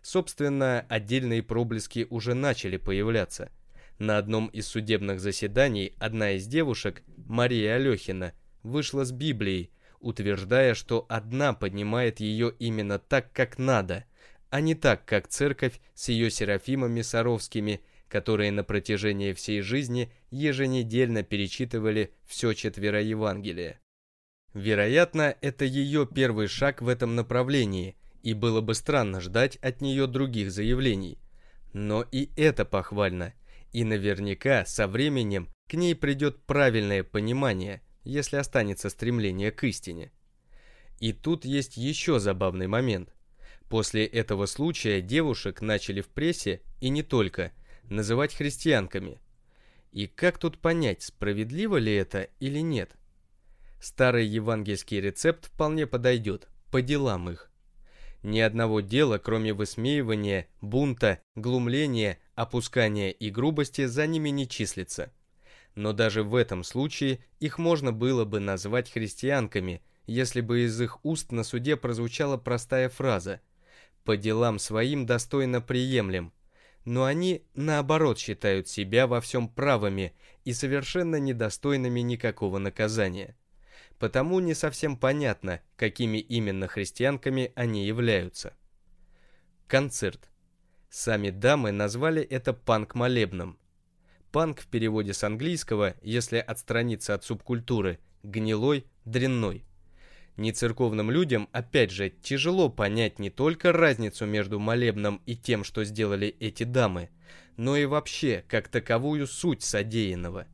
Собственно, отдельные проблески уже начали появляться. На одном из судебных заседаний одна из девушек, Мария Алехина, вышла с Библией, утверждая, что одна поднимает ее именно так, как надо – а не так, как церковь с ее Серафимами Саровскими, которые на протяжении всей жизни еженедельно перечитывали все четверо Евангелия. Вероятно, это ее первый шаг в этом направлении, и было бы странно ждать от нее других заявлений. Но и это похвально, и наверняка со временем к ней придет правильное понимание, если останется стремление к истине. И тут есть еще забавный момент – После этого случая девушек начали в прессе, и не только, называть христианками. И как тут понять, справедливо ли это или нет? Старый евангельский рецепт вполне подойдет, по делам их. Ни одного дела, кроме высмеивания, бунта, глумления, опускания и грубости, за ними не числится. Но даже в этом случае их можно было бы назвать христианками, если бы из их уст на суде прозвучала простая фраза «по делам своим достойно приемлем», но они, наоборот, считают себя во всем правыми и совершенно недостойными никакого наказания. Потому не совсем понятно, какими именно христианками они являются. Концерт. Сами дамы назвали это панк-молебном. Панк в переводе с английского, если отстраниться от субкультуры, гнилой, дрянной. Нецерковным людям, опять же, тяжело понять не только разницу между молебном и тем, что сделали эти дамы, но и вообще, как таковую суть содеянного.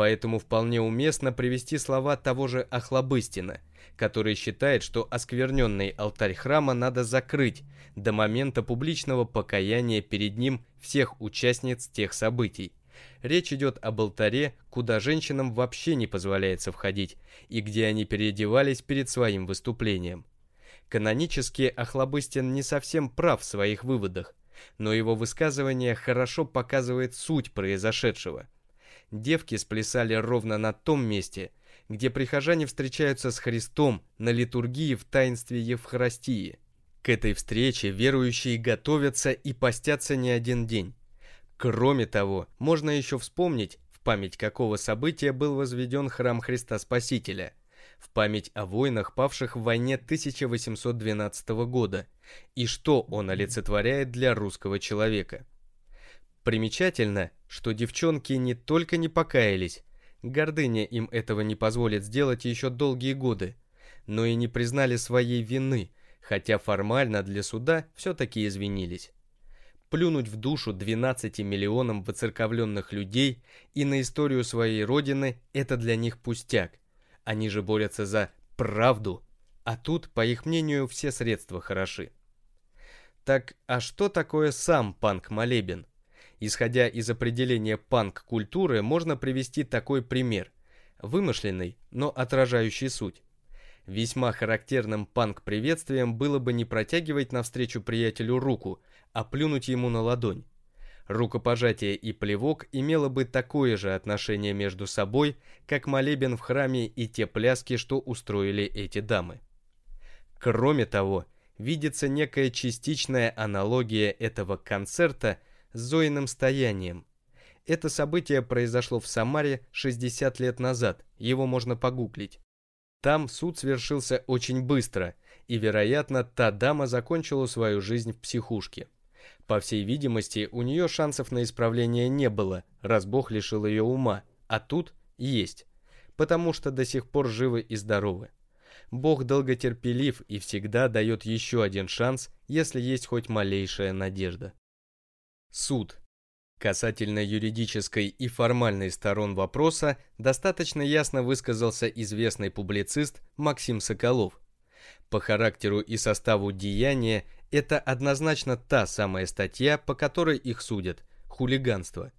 Поэтому вполне уместно привести слова того же Охлобыстина, который считает, что оскверненный алтарь храма надо закрыть до момента публичного покаяния перед ним всех участниц тех событий. Речь идет об алтаре, куда женщинам вообще не позволяется входить, и где они переодевались перед своим выступлением. Канонически Охлобыстин не совсем прав в своих выводах, но его высказывание хорошо показывает суть произошедшего. Девки сплясали ровно на том месте, где прихожане встречаются с Христом на литургии в таинстве Евхаристии. К этой встрече верующие готовятся и постятся не один день. Кроме того, можно еще вспомнить, в память какого события был возведен храм Христа Спасителя, в память о воинах, павших в войне 1812 года, и что он олицетворяет для русского человека. Примечательно, что девчонки не только не покаялись, гордыня им этого не позволит сделать еще долгие годы, но и не признали своей вины, хотя формально для суда все-таки извинились плюнуть в душу 12 миллионам выцерковленных людей и на историю своей родины – это для них пустяк. Они же борются за правду, а тут, по их мнению, все средства хороши. Так, а что такое сам панк-молебен? Исходя из определения панк-культуры, можно привести такой пример. Вымышленный, но отражающий суть. Весьма характерным панк-приветствием было бы не протягивать навстречу приятелю руку, а плюнуть ему на ладонь. Рукопожатие и плевок имело бы такое же отношение между собой, как молебен в храме и те пляски, что устроили эти дамы. Кроме того, видится некая частичная аналогия этого концерта с Зоиным стоянием. Это событие произошло в Самаре 60 лет назад, его можно погуглить. Там суд свершился очень быстро, и, вероятно, та дама закончила свою жизнь в психушке. По всей видимости, у нее шансов на исправление не было, раз Бог лишил ее ума, а тут есть, потому что до сих пор живы и здоровы. Бог долготерпелив и всегда дает еще один шанс, если есть хоть малейшая надежда. Суд. Касательно юридической и формальной сторон вопроса достаточно ясно высказался известный публицист Максим Соколов. По характеру и составу деяния это однозначно та самая статья, по которой их судят – хулиганство.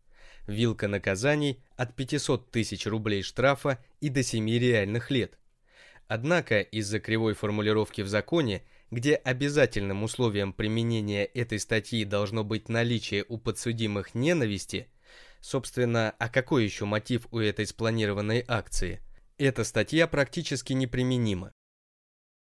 Вилка наказаний от 500 тысяч рублей штрафа и до 7 реальных лет. Однако из-за кривой формулировки в законе, где обязательным условием применения этой статьи должно быть наличие у подсудимых ненависти, собственно, а какой еще мотив у этой спланированной акции, эта статья практически неприменима.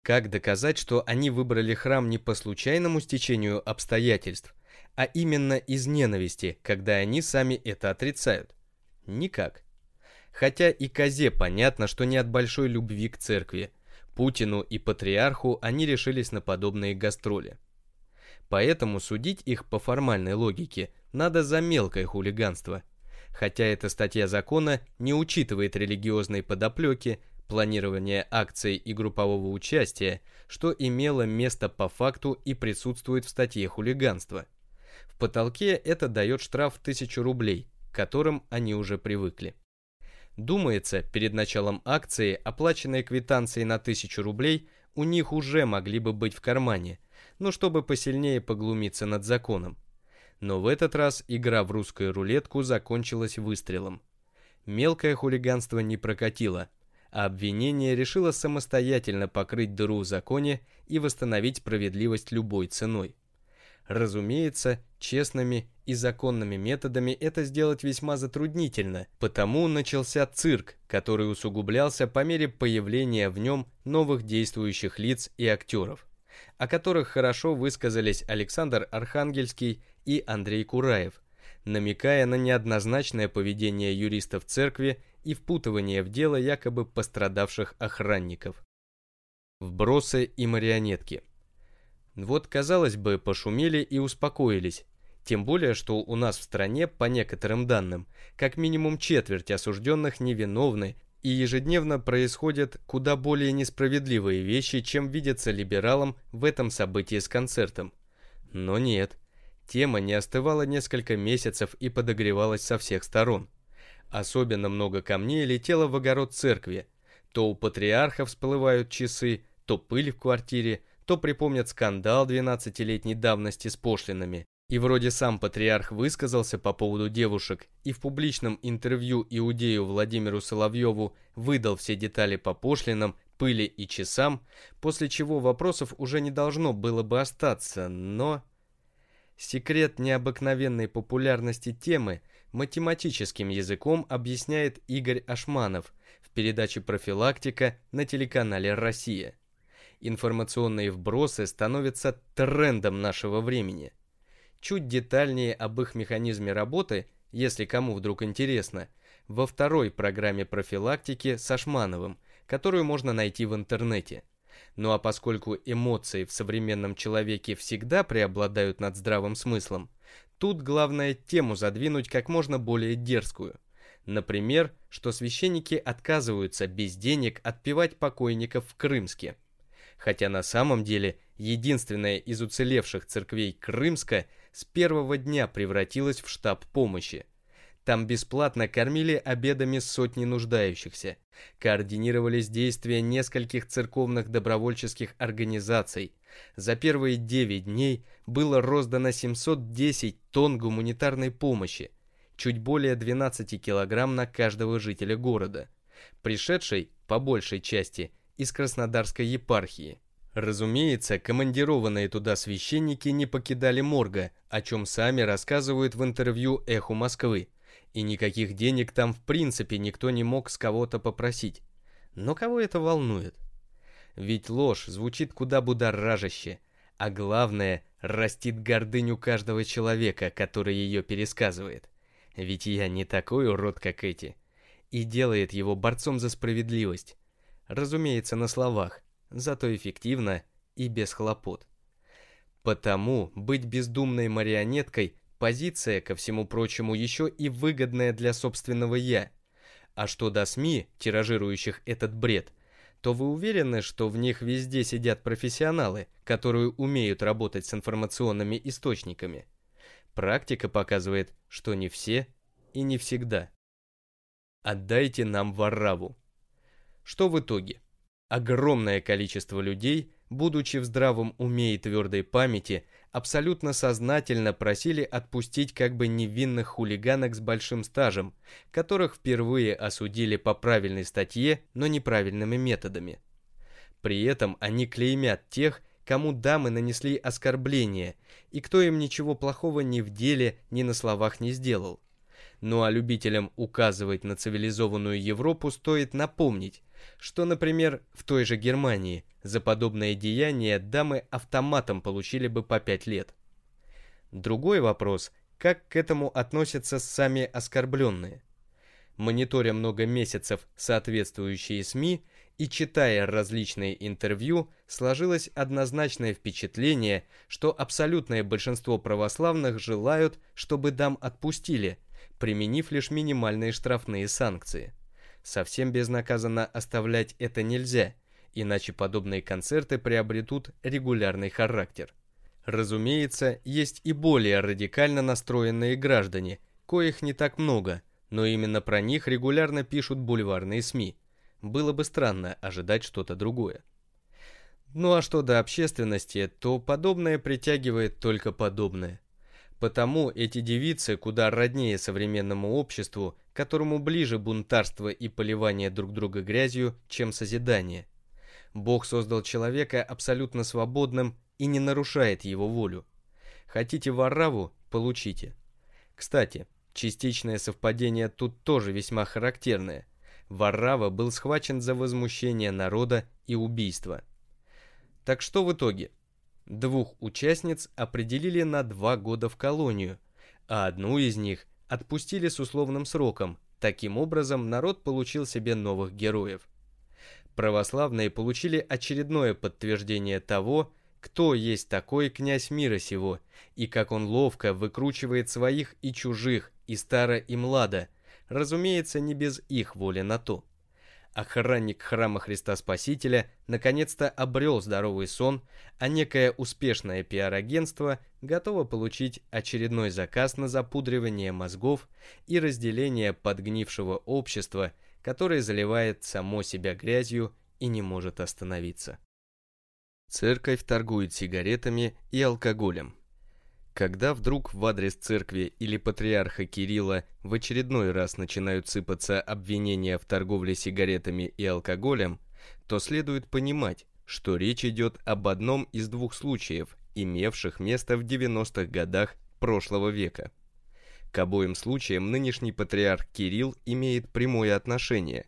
Как доказать, что они выбрали храм не по случайному стечению обстоятельств, а именно из ненависти, когда они сами это отрицают? Никак. Хотя и Козе понятно, что не от большой любви к церкви. Путину и патриарху они решились на подобные гастроли. Поэтому судить их по формальной логике надо за мелкое хулиганство. Хотя эта статья закона не учитывает религиозной подоплеки планирования акций и группового участия, что имело место по факту и присутствует в статье хулиганства. В потолке это дает штраф в 1000 рублей, к которым они уже привыкли. Думается, перед началом акции оплаченные квитанции на 1000 рублей у них уже могли бы быть в кармане, но чтобы посильнее поглумиться над законом. Но в этот раз игра в русскую рулетку закончилась выстрелом. Мелкое хулиганство не прокатило – а обвинение решило самостоятельно покрыть дыру в законе и восстановить справедливость любой ценой. Разумеется, честными и законными методами это сделать весьма затруднительно, потому начался цирк, который усугублялся по мере появления в нем новых действующих лиц и актеров, о которых хорошо высказались Александр Архангельский и Андрей Кураев, намекая на неоднозначное поведение юристов церкви и впутывание в дело якобы пострадавших охранников. Вбросы и марионетки – вот, казалось бы, пошумели и успокоились. Тем более, что у нас в стране, по некоторым данным, как минимум четверть осужденных невиновны, и ежедневно происходят куда более несправедливые вещи, чем видятся либералам в этом событии с концертом. Но нет. Тема не остывала несколько месяцев и подогревалась со всех сторон. Особенно много камней летело в огород церкви. То у патриарха всплывают часы, то пыль в квартире, то припомнят скандал 12-летней давности с пошлинами. И вроде сам патриарх высказался по поводу девушек и в публичном интервью иудею Владимиру Соловьеву выдал все детали по пошлинам, пыли и часам, после чего вопросов уже не должно было бы остаться, но... Секрет необыкновенной популярности темы математическим языком объясняет Игорь Ашманов в передаче «Профилактика» на телеканале «Россия» информационные вбросы становятся трендом нашего времени. Чуть детальнее об их механизме работы, если кому вдруг интересно, во второй программе профилактики с Ашмановым, которую можно найти в интернете. Ну а поскольку эмоции в современном человеке всегда преобладают над здравым смыслом, тут главное тему задвинуть как можно более дерзкую. Например, что священники отказываются без денег отпевать покойников в Крымске – хотя на самом деле единственная из уцелевших церквей Крымска с первого дня превратилась в штаб помощи. Там бесплатно кормили обедами сотни нуждающихся, координировались действия нескольких церковных добровольческих организаций. За первые 9 дней было роздано 710 тонн гуманитарной помощи, чуть более 12 килограмм на каждого жителя города, пришедшей, по большей части, из Краснодарской епархии. Разумеется, командированные туда священники не покидали морга, о чем сами рассказывают в интервью «Эху Москвы», и никаких денег там в принципе никто не мог с кого-то попросить. Но кого это волнует? Ведь ложь звучит куда будоражаще, а главное, растит гордыню каждого человека, который ее пересказывает. Ведь я не такой урод, как эти. И делает его борцом за справедливость. Разумеется, на словах, зато эффективно и без хлопот. Потому быть бездумной марионеткой – позиция, ко всему прочему, еще и выгодная для собственного «я». А что до СМИ, тиражирующих этот бред, то вы уверены, что в них везде сидят профессионалы, которые умеют работать с информационными источниками? Практика показывает, что не все и не всегда. Отдайте нам Вараву. Что в итоге? Огромное количество людей, будучи в здравом уме и твердой памяти, абсолютно сознательно просили отпустить как бы невинных хулиганок с большим стажем, которых впервые осудили по правильной статье, но неправильными методами. При этом они клеймят тех, кому дамы нанесли оскорбление, и кто им ничего плохого ни в деле, ни на словах не сделал. Ну а любителям указывать на цивилизованную Европу стоит напомнить, что, например, в той же Германии за подобное деяние дамы автоматом получили бы по 5 лет. Другой вопрос, как к этому относятся сами оскорбленные. Мониторя много месяцев соответствующие СМИ и читая различные интервью, сложилось однозначное впечатление, что абсолютное большинство православных желают, чтобы дам отпустили, применив лишь минимальные штрафные санкции. Совсем безнаказанно оставлять это нельзя, иначе подобные концерты приобретут регулярный характер. Разумеется, есть и более радикально настроенные граждане, коих не так много, но именно про них регулярно пишут бульварные СМИ. Было бы странно ожидать что-то другое. Ну а что до общественности, то подобное притягивает только подобное. Потому эти девицы куда роднее современному обществу, которому ближе бунтарство и поливание друг друга грязью, чем созидание. Бог создал человека абсолютно свободным и не нарушает его волю. Хотите варраву – получите. Кстати, частичное совпадение тут тоже весьма характерное. Варрава был схвачен за возмущение народа и убийство. Так что в итоге? Двух участниц определили на два года в колонию, а одну из них отпустили с условным сроком. Таким образом, народ получил себе новых героев. Православные получили очередное подтверждение того, кто есть такой князь мира сего, и как он ловко выкручивает своих и чужих, и старо, и младо, разумеется, не без их воли на то охранник храма Христа Спасителя наконец-то обрел здоровый сон, а некое успешное пиар-агентство готово получить очередной заказ на запудривание мозгов и разделение подгнившего общества, которое заливает само себя грязью и не может остановиться. Церковь торгует сигаретами и алкоголем. Когда вдруг в адрес церкви или патриарха Кирилла в очередной раз начинают сыпаться обвинения в торговле сигаретами и алкоголем, то следует понимать, что речь идет об одном из двух случаев, имевших место в 90-х годах прошлого века. К обоим случаям нынешний патриарх Кирилл имеет прямое отношение,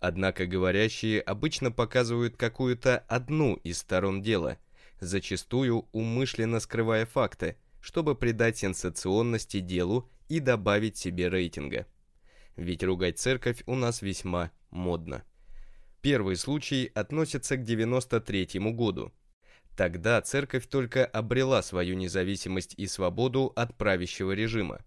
однако говорящие обычно показывают какую-то одну из сторон дела, зачастую умышленно скрывая факты – чтобы придать сенсационности делу и добавить себе рейтинга. Ведь ругать церковь у нас весьма модно. Первый случай относится к 93 году. Тогда церковь только обрела свою независимость и свободу от правящего режима.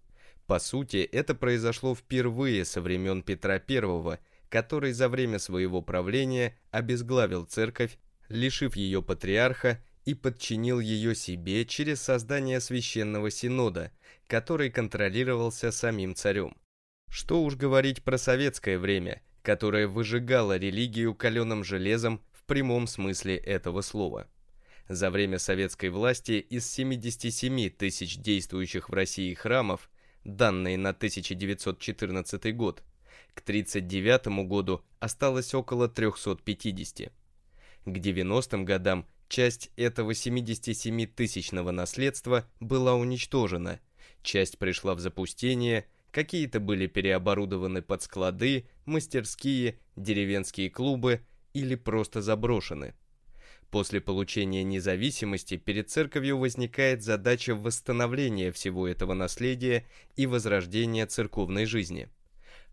По сути, это произошло впервые со времен Петра I, который за время своего правления обезглавил церковь, лишив ее патриарха и подчинил ее себе через создание священного синода, который контролировался самим царем. Что уж говорить про советское время, которое выжигало религию каленым железом в прямом смысле этого слова. За время советской власти из 77 тысяч действующих в России храмов, данные на 1914 год, к 1939 году осталось около 350. К 90-м годам Часть этого 77-тысячного наследства была уничтожена, часть пришла в запустение, какие-то были переоборудованы под склады, мастерские, деревенские клубы или просто заброшены. После получения независимости перед церковью возникает задача восстановления всего этого наследия и возрождения церковной жизни.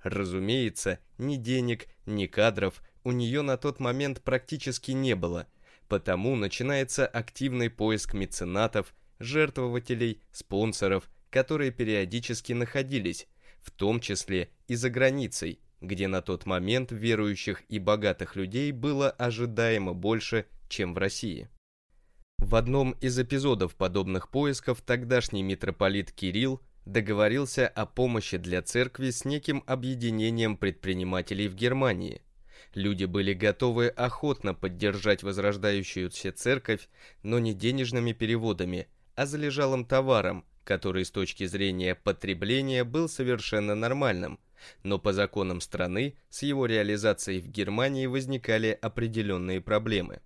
Разумеется, ни денег, ни кадров у нее на тот момент практически не было – Потому начинается активный поиск меценатов, жертвователей, спонсоров, которые периодически находились, в том числе и за границей, где на тот момент верующих и богатых людей было ожидаемо больше, чем в России. В одном из эпизодов подобных поисков тогдашний митрополит Кирилл договорился о помощи для церкви с неким объединением предпринимателей в Германии – Люди были готовы охотно поддержать возрождающуюся церковь, но не денежными переводами, а залежалым товаром, который с точки зрения потребления был совершенно нормальным, но по законам страны с его реализацией в Германии возникали определенные проблемы.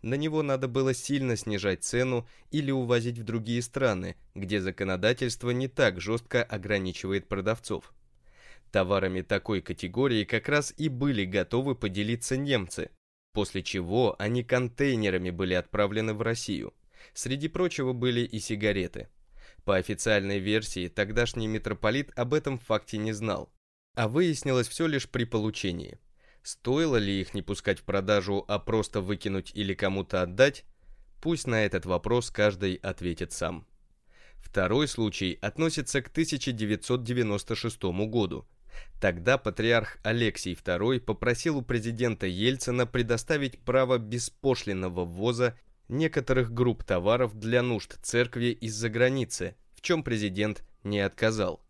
На него надо было сильно снижать цену или увозить в другие страны, где законодательство не так жестко ограничивает продавцов. Товарами такой категории как раз и были готовы поделиться немцы, после чего они контейнерами были отправлены в Россию. Среди прочего были и сигареты. По официальной версии, тогдашний митрополит об этом факте не знал, а выяснилось все лишь при получении. Стоило ли их не пускать в продажу, а просто выкинуть или кому-то отдать? Пусть на этот вопрос каждый ответит сам. Второй случай относится к 1996 году, Тогда патриарх Алексий II попросил у президента Ельцина предоставить право беспошлинного ввоза некоторых групп товаров для нужд церкви из-за границы, в чем президент не отказал.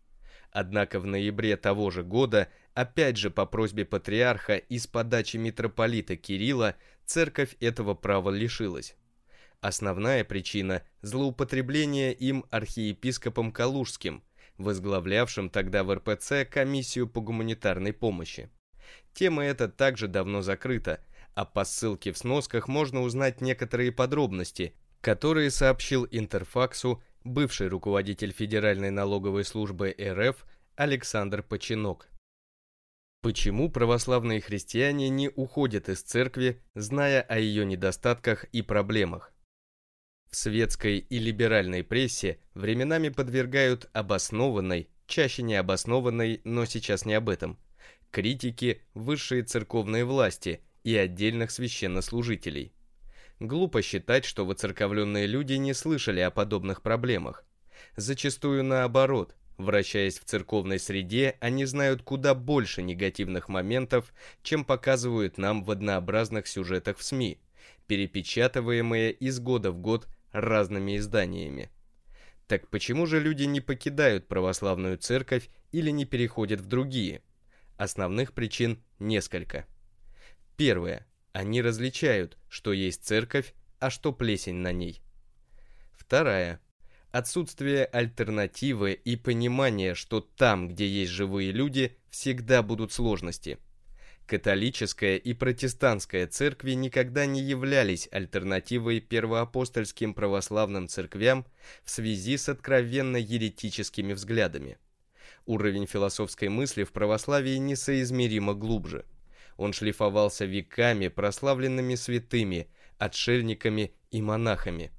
Однако в ноябре того же года, опять же по просьбе патриарха и с подачи митрополита Кирилла, церковь этого права лишилась. Основная причина – злоупотребление им архиепископом Калужским, возглавлявшим тогда в РПЦ комиссию по гуманитарной помощи. Тема эта также давно закрыта, а по ссылке в сносках можно узнать некоторые подробности, которые сообщил Интерфаксу бывший руководитель Федеральной налоговой службы РФ Александр Починок. Почему православные христиане не уходят из церкви, зная о ее недостатках и проблемах? В светской и либеральной прессе временами подвергают обоснованной, чаще необоснованной, но сейчас не об этом, критики высшие церковные власти и отдельных священнослужителей. Глупо считать, что воцерковленные люди не слышали о подобных проблемах. Зачастую наоборот, вращаясь в церковной среде, они знают куда больше негативных моментов, чем показывают нам в однообразных сюжетах в СМИ, перепечатываемые из года в год разными изданиями. Так почему же люди не покидают православную церковь или не переходят в другие? Основных причин несколько. Первое. Они различают, что есть церковь, а что плесень на ней. Вторая. Отсутствие альтернативы и понимание, что там, где есть живые люди, всегда будут сложности. Католическая и протестантская церкви никогда не являлись альтернативой первоапостольским православным церквям в связи с откровенно еретическими взглядами. Уровень философской мысли в православии несоизмеримо глубже – он шлифовался веками прославленными святыми, отшельниками и монахами.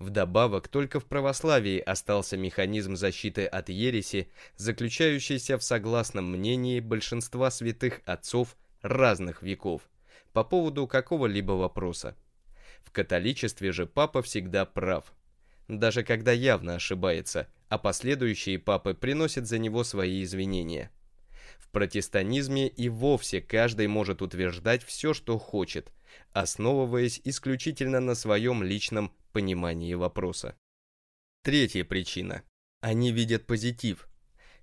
Вдобавок, только в православии остался механизм защиты от ереси, заключающийся в согласном мнении большинства святых отцов разных веков по поводу какого-либо вопроса. В католичестве же папа всегда прав, даже когда явно ошибается, а последующие папы приносят за него свои извинения протестанизме и вовсе каждый может утверждать все, что хочет, основываясь исключительно на своем личном понимании вопроса. Третья причина. Они видят позитив.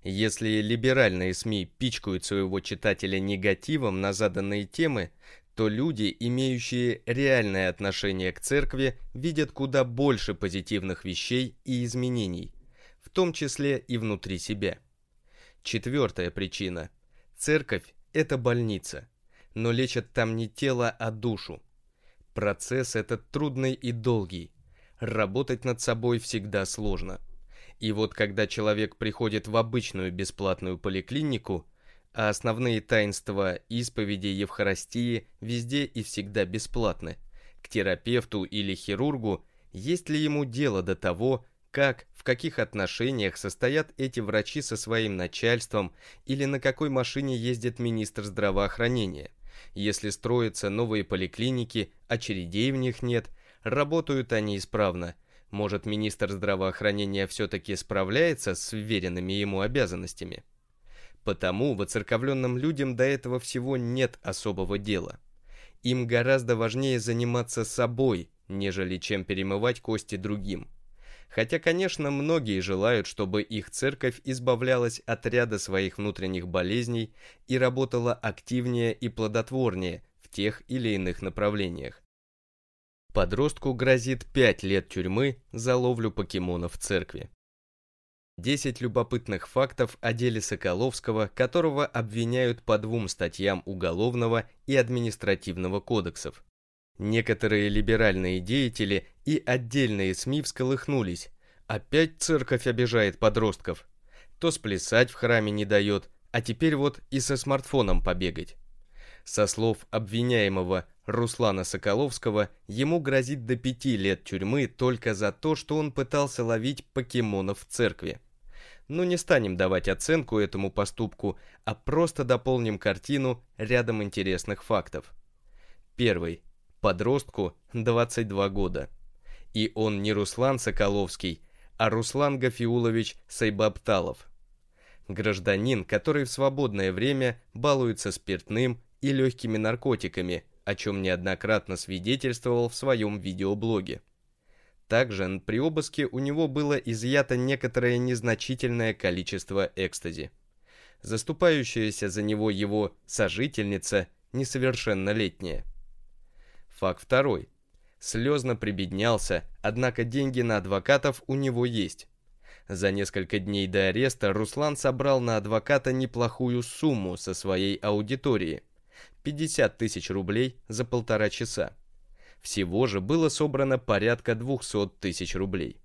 Если либеральные СМИ пичкают своего читателя негативом на заданные темы, то люди, имеющие реальное отношение к церкви, видят куда больше позитивных вещей и изменений, в том числе и внутри себя. Четвертая причина – Церковь – это больница, но лечат там не тело, а душу. Процесс этот трудный и долгий. Работать над собой всегда сложно. И вот когда человек приходит в обычную бесплатную поликлинику, а основные таинства исповеди Евхаристии везде и всегда бесплатны, к терапевту или хирургу, есть ли ему дело до того, как, в каких отношениях состоят эти врачи со своим начальством или на какой машине ездит министр здравоохранения. Если строятся новые поликлиники, очередей в них нет, работают они исправно. Может, министр здравоохранения все-таки справляется с вверенными ему обязанностями? Потому воцерковленным людям до этого всего нет особого дела. Им гораздо важнее заниматься собой, нежели чем перемывать кости другим. Хотя, конечно, многие желают, чтобы их церковь избавлялась от ряда своих внутренних болезней и работала активнее и плодотворнее в тех или иных направлениях. Подростку грозит 5 лет тюрьмы за ловлю покемонов в церкви. 10 любопытных фактов о деле Соколовского, которого обвиняют по двум статьям Уголовного и Административного кодексов. Некоторые либеральные деятели и отдельные СМИ всколыхнулись. Опять церковь обижает подростков. То сплясать в храме не дает, а теперь вот и со смартфоном побегать. Со слов обвиняемого Руслана Соколовского, ему грозит до пяти лет тюрьмы только за то, что он пытался ловить покемонов в церкви. Но не станем давать оценку этому поступку, а просто дополним картину рядом интересных фактов. Первый подростку 22 года. И он не Руслан Соколовский, а Руслан Гафиулович Сайбапталов. Гражданин, который в свободное время балуется спиртным и легкими наркотиками, о чем неоднократно свидетельствовал в своем видеоблоге. Также при обыске у него было изъято некоторое незначительное количество экстази. Заступающаяся за него его сожительница несовершеннолетняя. Факт второй. слезно прибеднялся, однако деньги на адвокатов у него есть. За несколько дней до ареста Руслан собрал на адвоката неплохую сумму со своей аудитории – 50 тысяч рублей за полтора часа. Всего же было собрано порядка 200 тысяч рублей.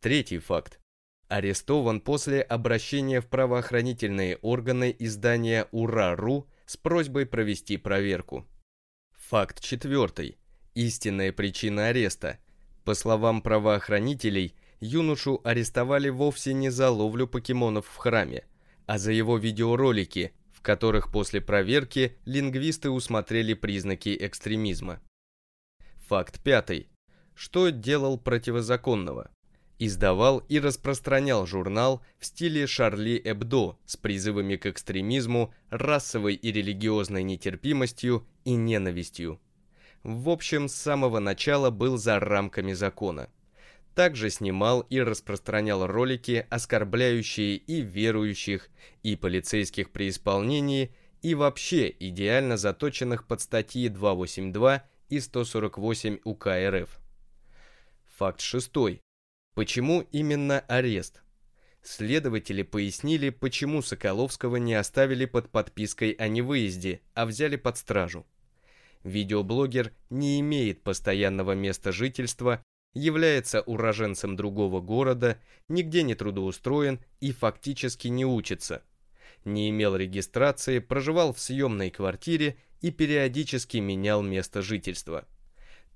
Третий факт. Арестован после обращения в правоохранительные органы издания «Ура.ру» с просьбой провести проверку. Факт четвертый. Истинная причина ареста. По словам правоохранителей, юношу арестовали вовсе не за ловлю покемонов в храме, а за его видеоролики, которых после проверки лингвисты усмотрели признаки экстремизма. Факт пятый. Что делал противозаконного? Издавал и распространял журнал в стиле Шарли Эбдо с призывами к экстремизму, расовой и религиозной нетерпимостью и ненавистью. В общем, с самого начала был за рамками закона. Также снимал и распространял ролики, оскорбляющие и верующих, и полицейских при исполнении, и вообще идеально заточенных под статьи 282 и 148 УК РФ. Факт шестой. Почему именно арест? Следователи пояснили, почему Соколовского не оставили под подпиской о невыезде, а взяли под стражу. Видеоблогер не имеет постоянного места жительства, является уроженцем другого города, нигде не трудоустроен и фактически не учится. Не имел регистрации, проживал в съемной квартире и периодически менял место жительства.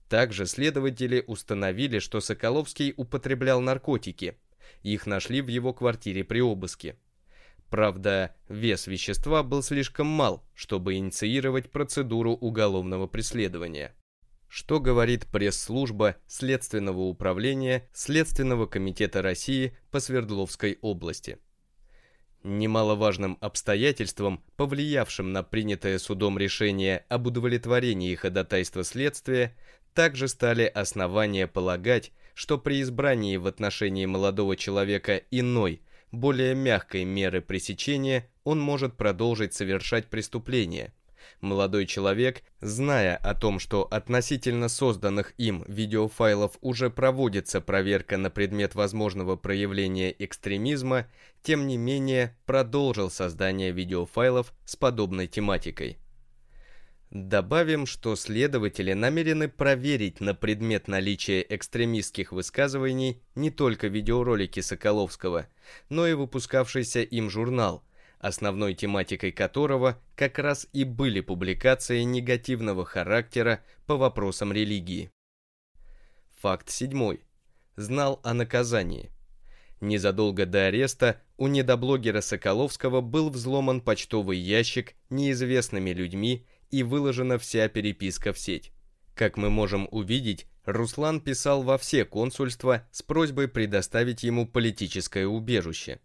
Также следователи установили, что Соколовский употреблял наркотики. Их нашли в его квартире при обыске. Правда, вес вещества был слишком мал, чтобы инициировать процедуру уголовного преследования. Что говорит пресс-служба Следственного управления Следственного комитета России по Свердловской области. Немаловажным обстоятельством, повлиявшим на принятое судом решение об удовлетворении ходатайства следствия, также стали основания полагать, что при избрании в отношении молодого человека иной, более мягкой меры пресечения он может продолжить совершать преступление. Молодой человек, зная о том, что относительно созданных им видеофайлов уже проводится проверка на предмет возможного проявления экстремизма, тем не менее продолжил создание видеофайлов с подобной тематикой. Добавим, что следователи намерены проверить на предмет наличия экстремистских высказываний не только видеоролики Соколовского, но и выпускавшийся им журнал, основной тематикой которого как раз и были публикации негативного характера по вопросам религии. Факт седьмой. Знал о наказании. Незадолго до ареста у недоблогера Соколовского был взломан почтовый ящик неизвестными людьми и выложена вся переписка в сеть. Как мы можем увидеть, Руслан писал во все консульства с просьбой предоставить ему политическое убежище.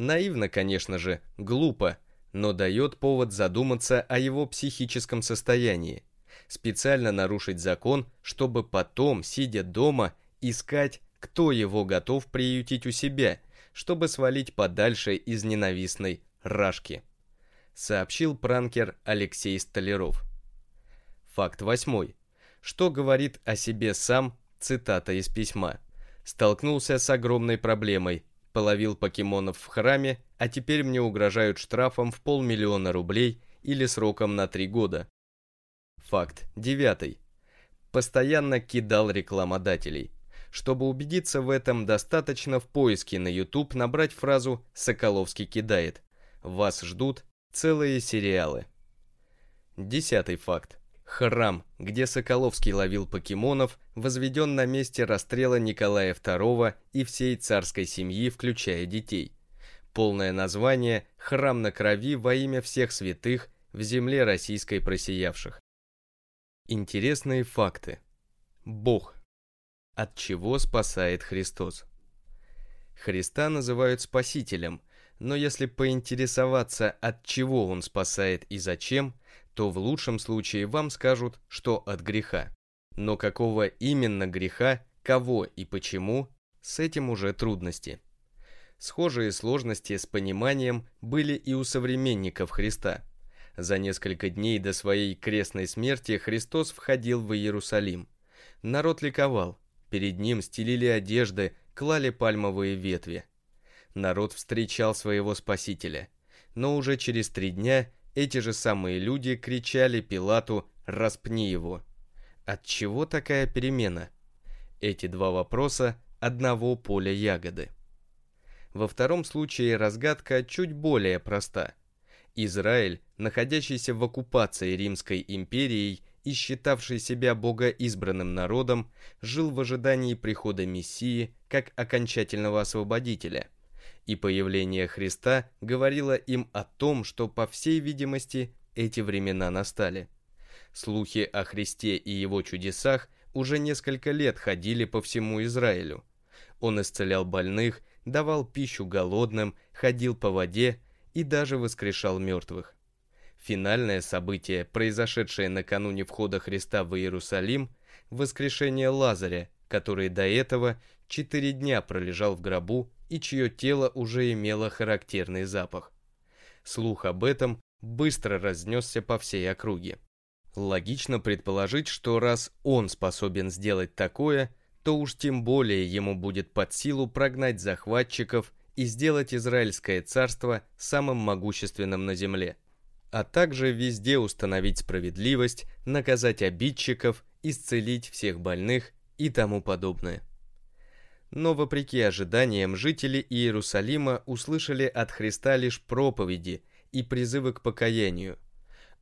Наивно, конечно же, глупо, но дает повод задуматься о его психическом состоянии. Специально нарушить закон, чтобы потом, сидя дома, искать, кто его готов приютить у себя, чтобы свалить подальше из ненавистной рашки сообщил пранкер Алексей Столяров. Факт восьмой. Что говорит о себе сам, цитата из письма. Столкнулся с огромной проблемой, половил покемонов в храме, а теперь мне угрожают штрафом в полмиллиона рублей или сроком на три года. Факт девятый. Постоянно кидал рекламодателей. Чтобы убедиться в этом, достаточно в поиске на YouTube набрать фразу «Соколовский кидает». Вас ждут Целые сериалы. Десятый факт. Храм, где Соколовский ловил покемонов, возведен на месте расстрела Николая II и всей царской семьи, включая детей. Полное название «Храм на крови во имя всех святых в земле российской просиявших». Интересные факты. Бог. От чего спасает Христос? Христа называют Спасителем – но если поинтересоваться, от чего он спасает и зачем, то в лучшем случае вам скажут, что от греха. Но какого именно греха, кого и почему, с этим уже трудности. Схожие сложности с пониманием были и у современников Христа. За несколько дней до своей крестной смерти Христос входил в Иерусалим. Народ ликовал, перед ним стелили одежды, клали пальмовые ветви. Народ встречал своего спасителя, но уже через три дня эти же самые люди кричали Пилату «распни его». От чего такая перемена? Эти два вопроса одного поля ягоды. Во втором случае разгадка чуть более проста. Израиль, находящийся в оккупации Римской империей и считавший себя богоизбранным народом, жил в ожидании прихода Мессии как окончательного освободителя. И появление Христа говорило им о том, что, по всей видимости, эти времена настали. Слухи о Христе и его чудесах уже несколько лет ходили по всему Израилю. Он исцелял больных, давал пищу голодным, ходил по воде и даже воскрешал мертвых. Финальное событие, произошедшее накануне входа Христа в Иерусалим, воскрешение Лазаря, который до этого четыре дня пролежал в гробу и чье тело уже имело характерный запах. Слух об этом быстро разнесся по всей округе. Логично предположить, что раз он способен сделать такое, то уж тем более ему будет под силу прогнать захватчиков и сделать Израильское царство самым могущественным на земле, а также везде установить справедливость, наказать обидчиков, исцелить всех больных и тому подобное. Но вопреки ожиданиям жители Иерусалима услышали от Христа лишь проповеди и призывы к покаянию.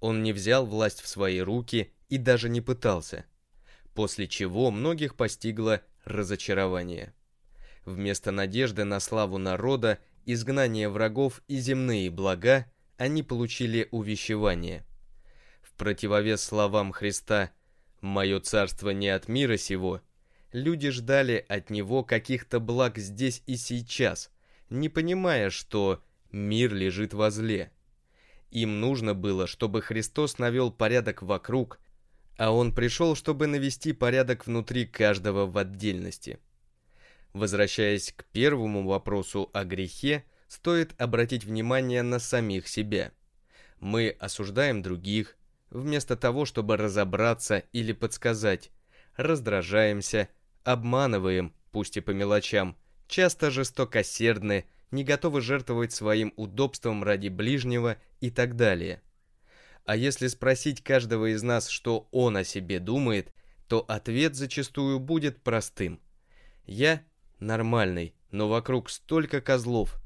Он не взял власть в свои руки и даже не пытался – после чего многих постигло разочарование. Вместо надежды на славу народа, изгнание врагов и земные блага, они получили увещевание. В противовес словам Христа «Мое царство не от мира сего», люди ждали от него каких-то благ здесь и сейчас, не понимая, что мир лежит возле. Им нужно было, чтобы Христос навел порядок вокруг, а он пришел, чтобы навести порядок внутри каждого в отдельности. Возвращаясь к первому вопросу о грехе, стоит обратить внимание на самих себя. Мы осуждаем других, вместо того, чтобы разобраться или подсказать, раздражаемся, обманываем, пусть и по мелочам, часто жестокосердны, не готовы жертвовать своим удобством ради ближнего и так далее – а если спросить каждого из нас, что он о себе думает, то ответ зачастую будет простым. Я нормальный, но вокруг столько козлов.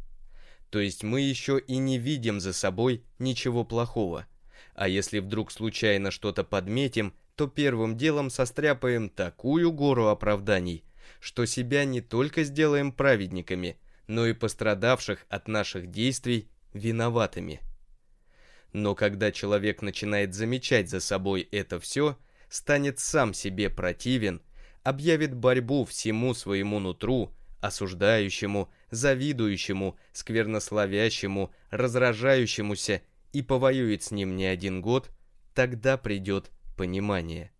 То есть мы еще и не видим за собой ничего плохого. А если вдруг случайно что-то подметим, то первым делом состряпаем такую гору оправданий, что себя не только сделаем праведниками, но и пострадавших от наших действий виноватыми. Но когда человек начинает замечать за собой это все, станет сам себе противен, объявит борьбу всему своему нутру, осуждающему, завидующему, сквернословящему, разражающемуся и повоюет с ним не один год, тогда придет понимание.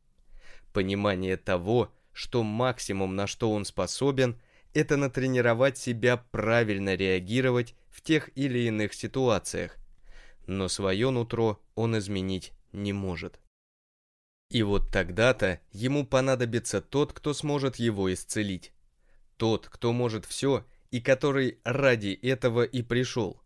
Понимание того, что максимум, на что он способен, это натренировать себя правильно реагировать в тех или иных ситуациях, но свое нутро он изменить не может. И вот тогда-то ему понадобится тот, кто сможет его исцелить. Тот, кто может все и который ради этого и пришел.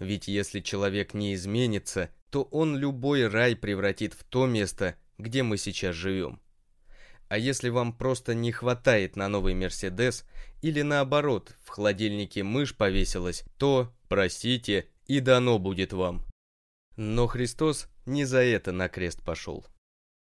Ведь если человек не изменится, то он любой рай превратит в то место, где мы сейчас живем. А если вам просто не хватает на новый Мерседес, или наоборот, в холодильнике мышь повесилась, то, простите, и дано будет вам. Но Христос не за это на крест пошел.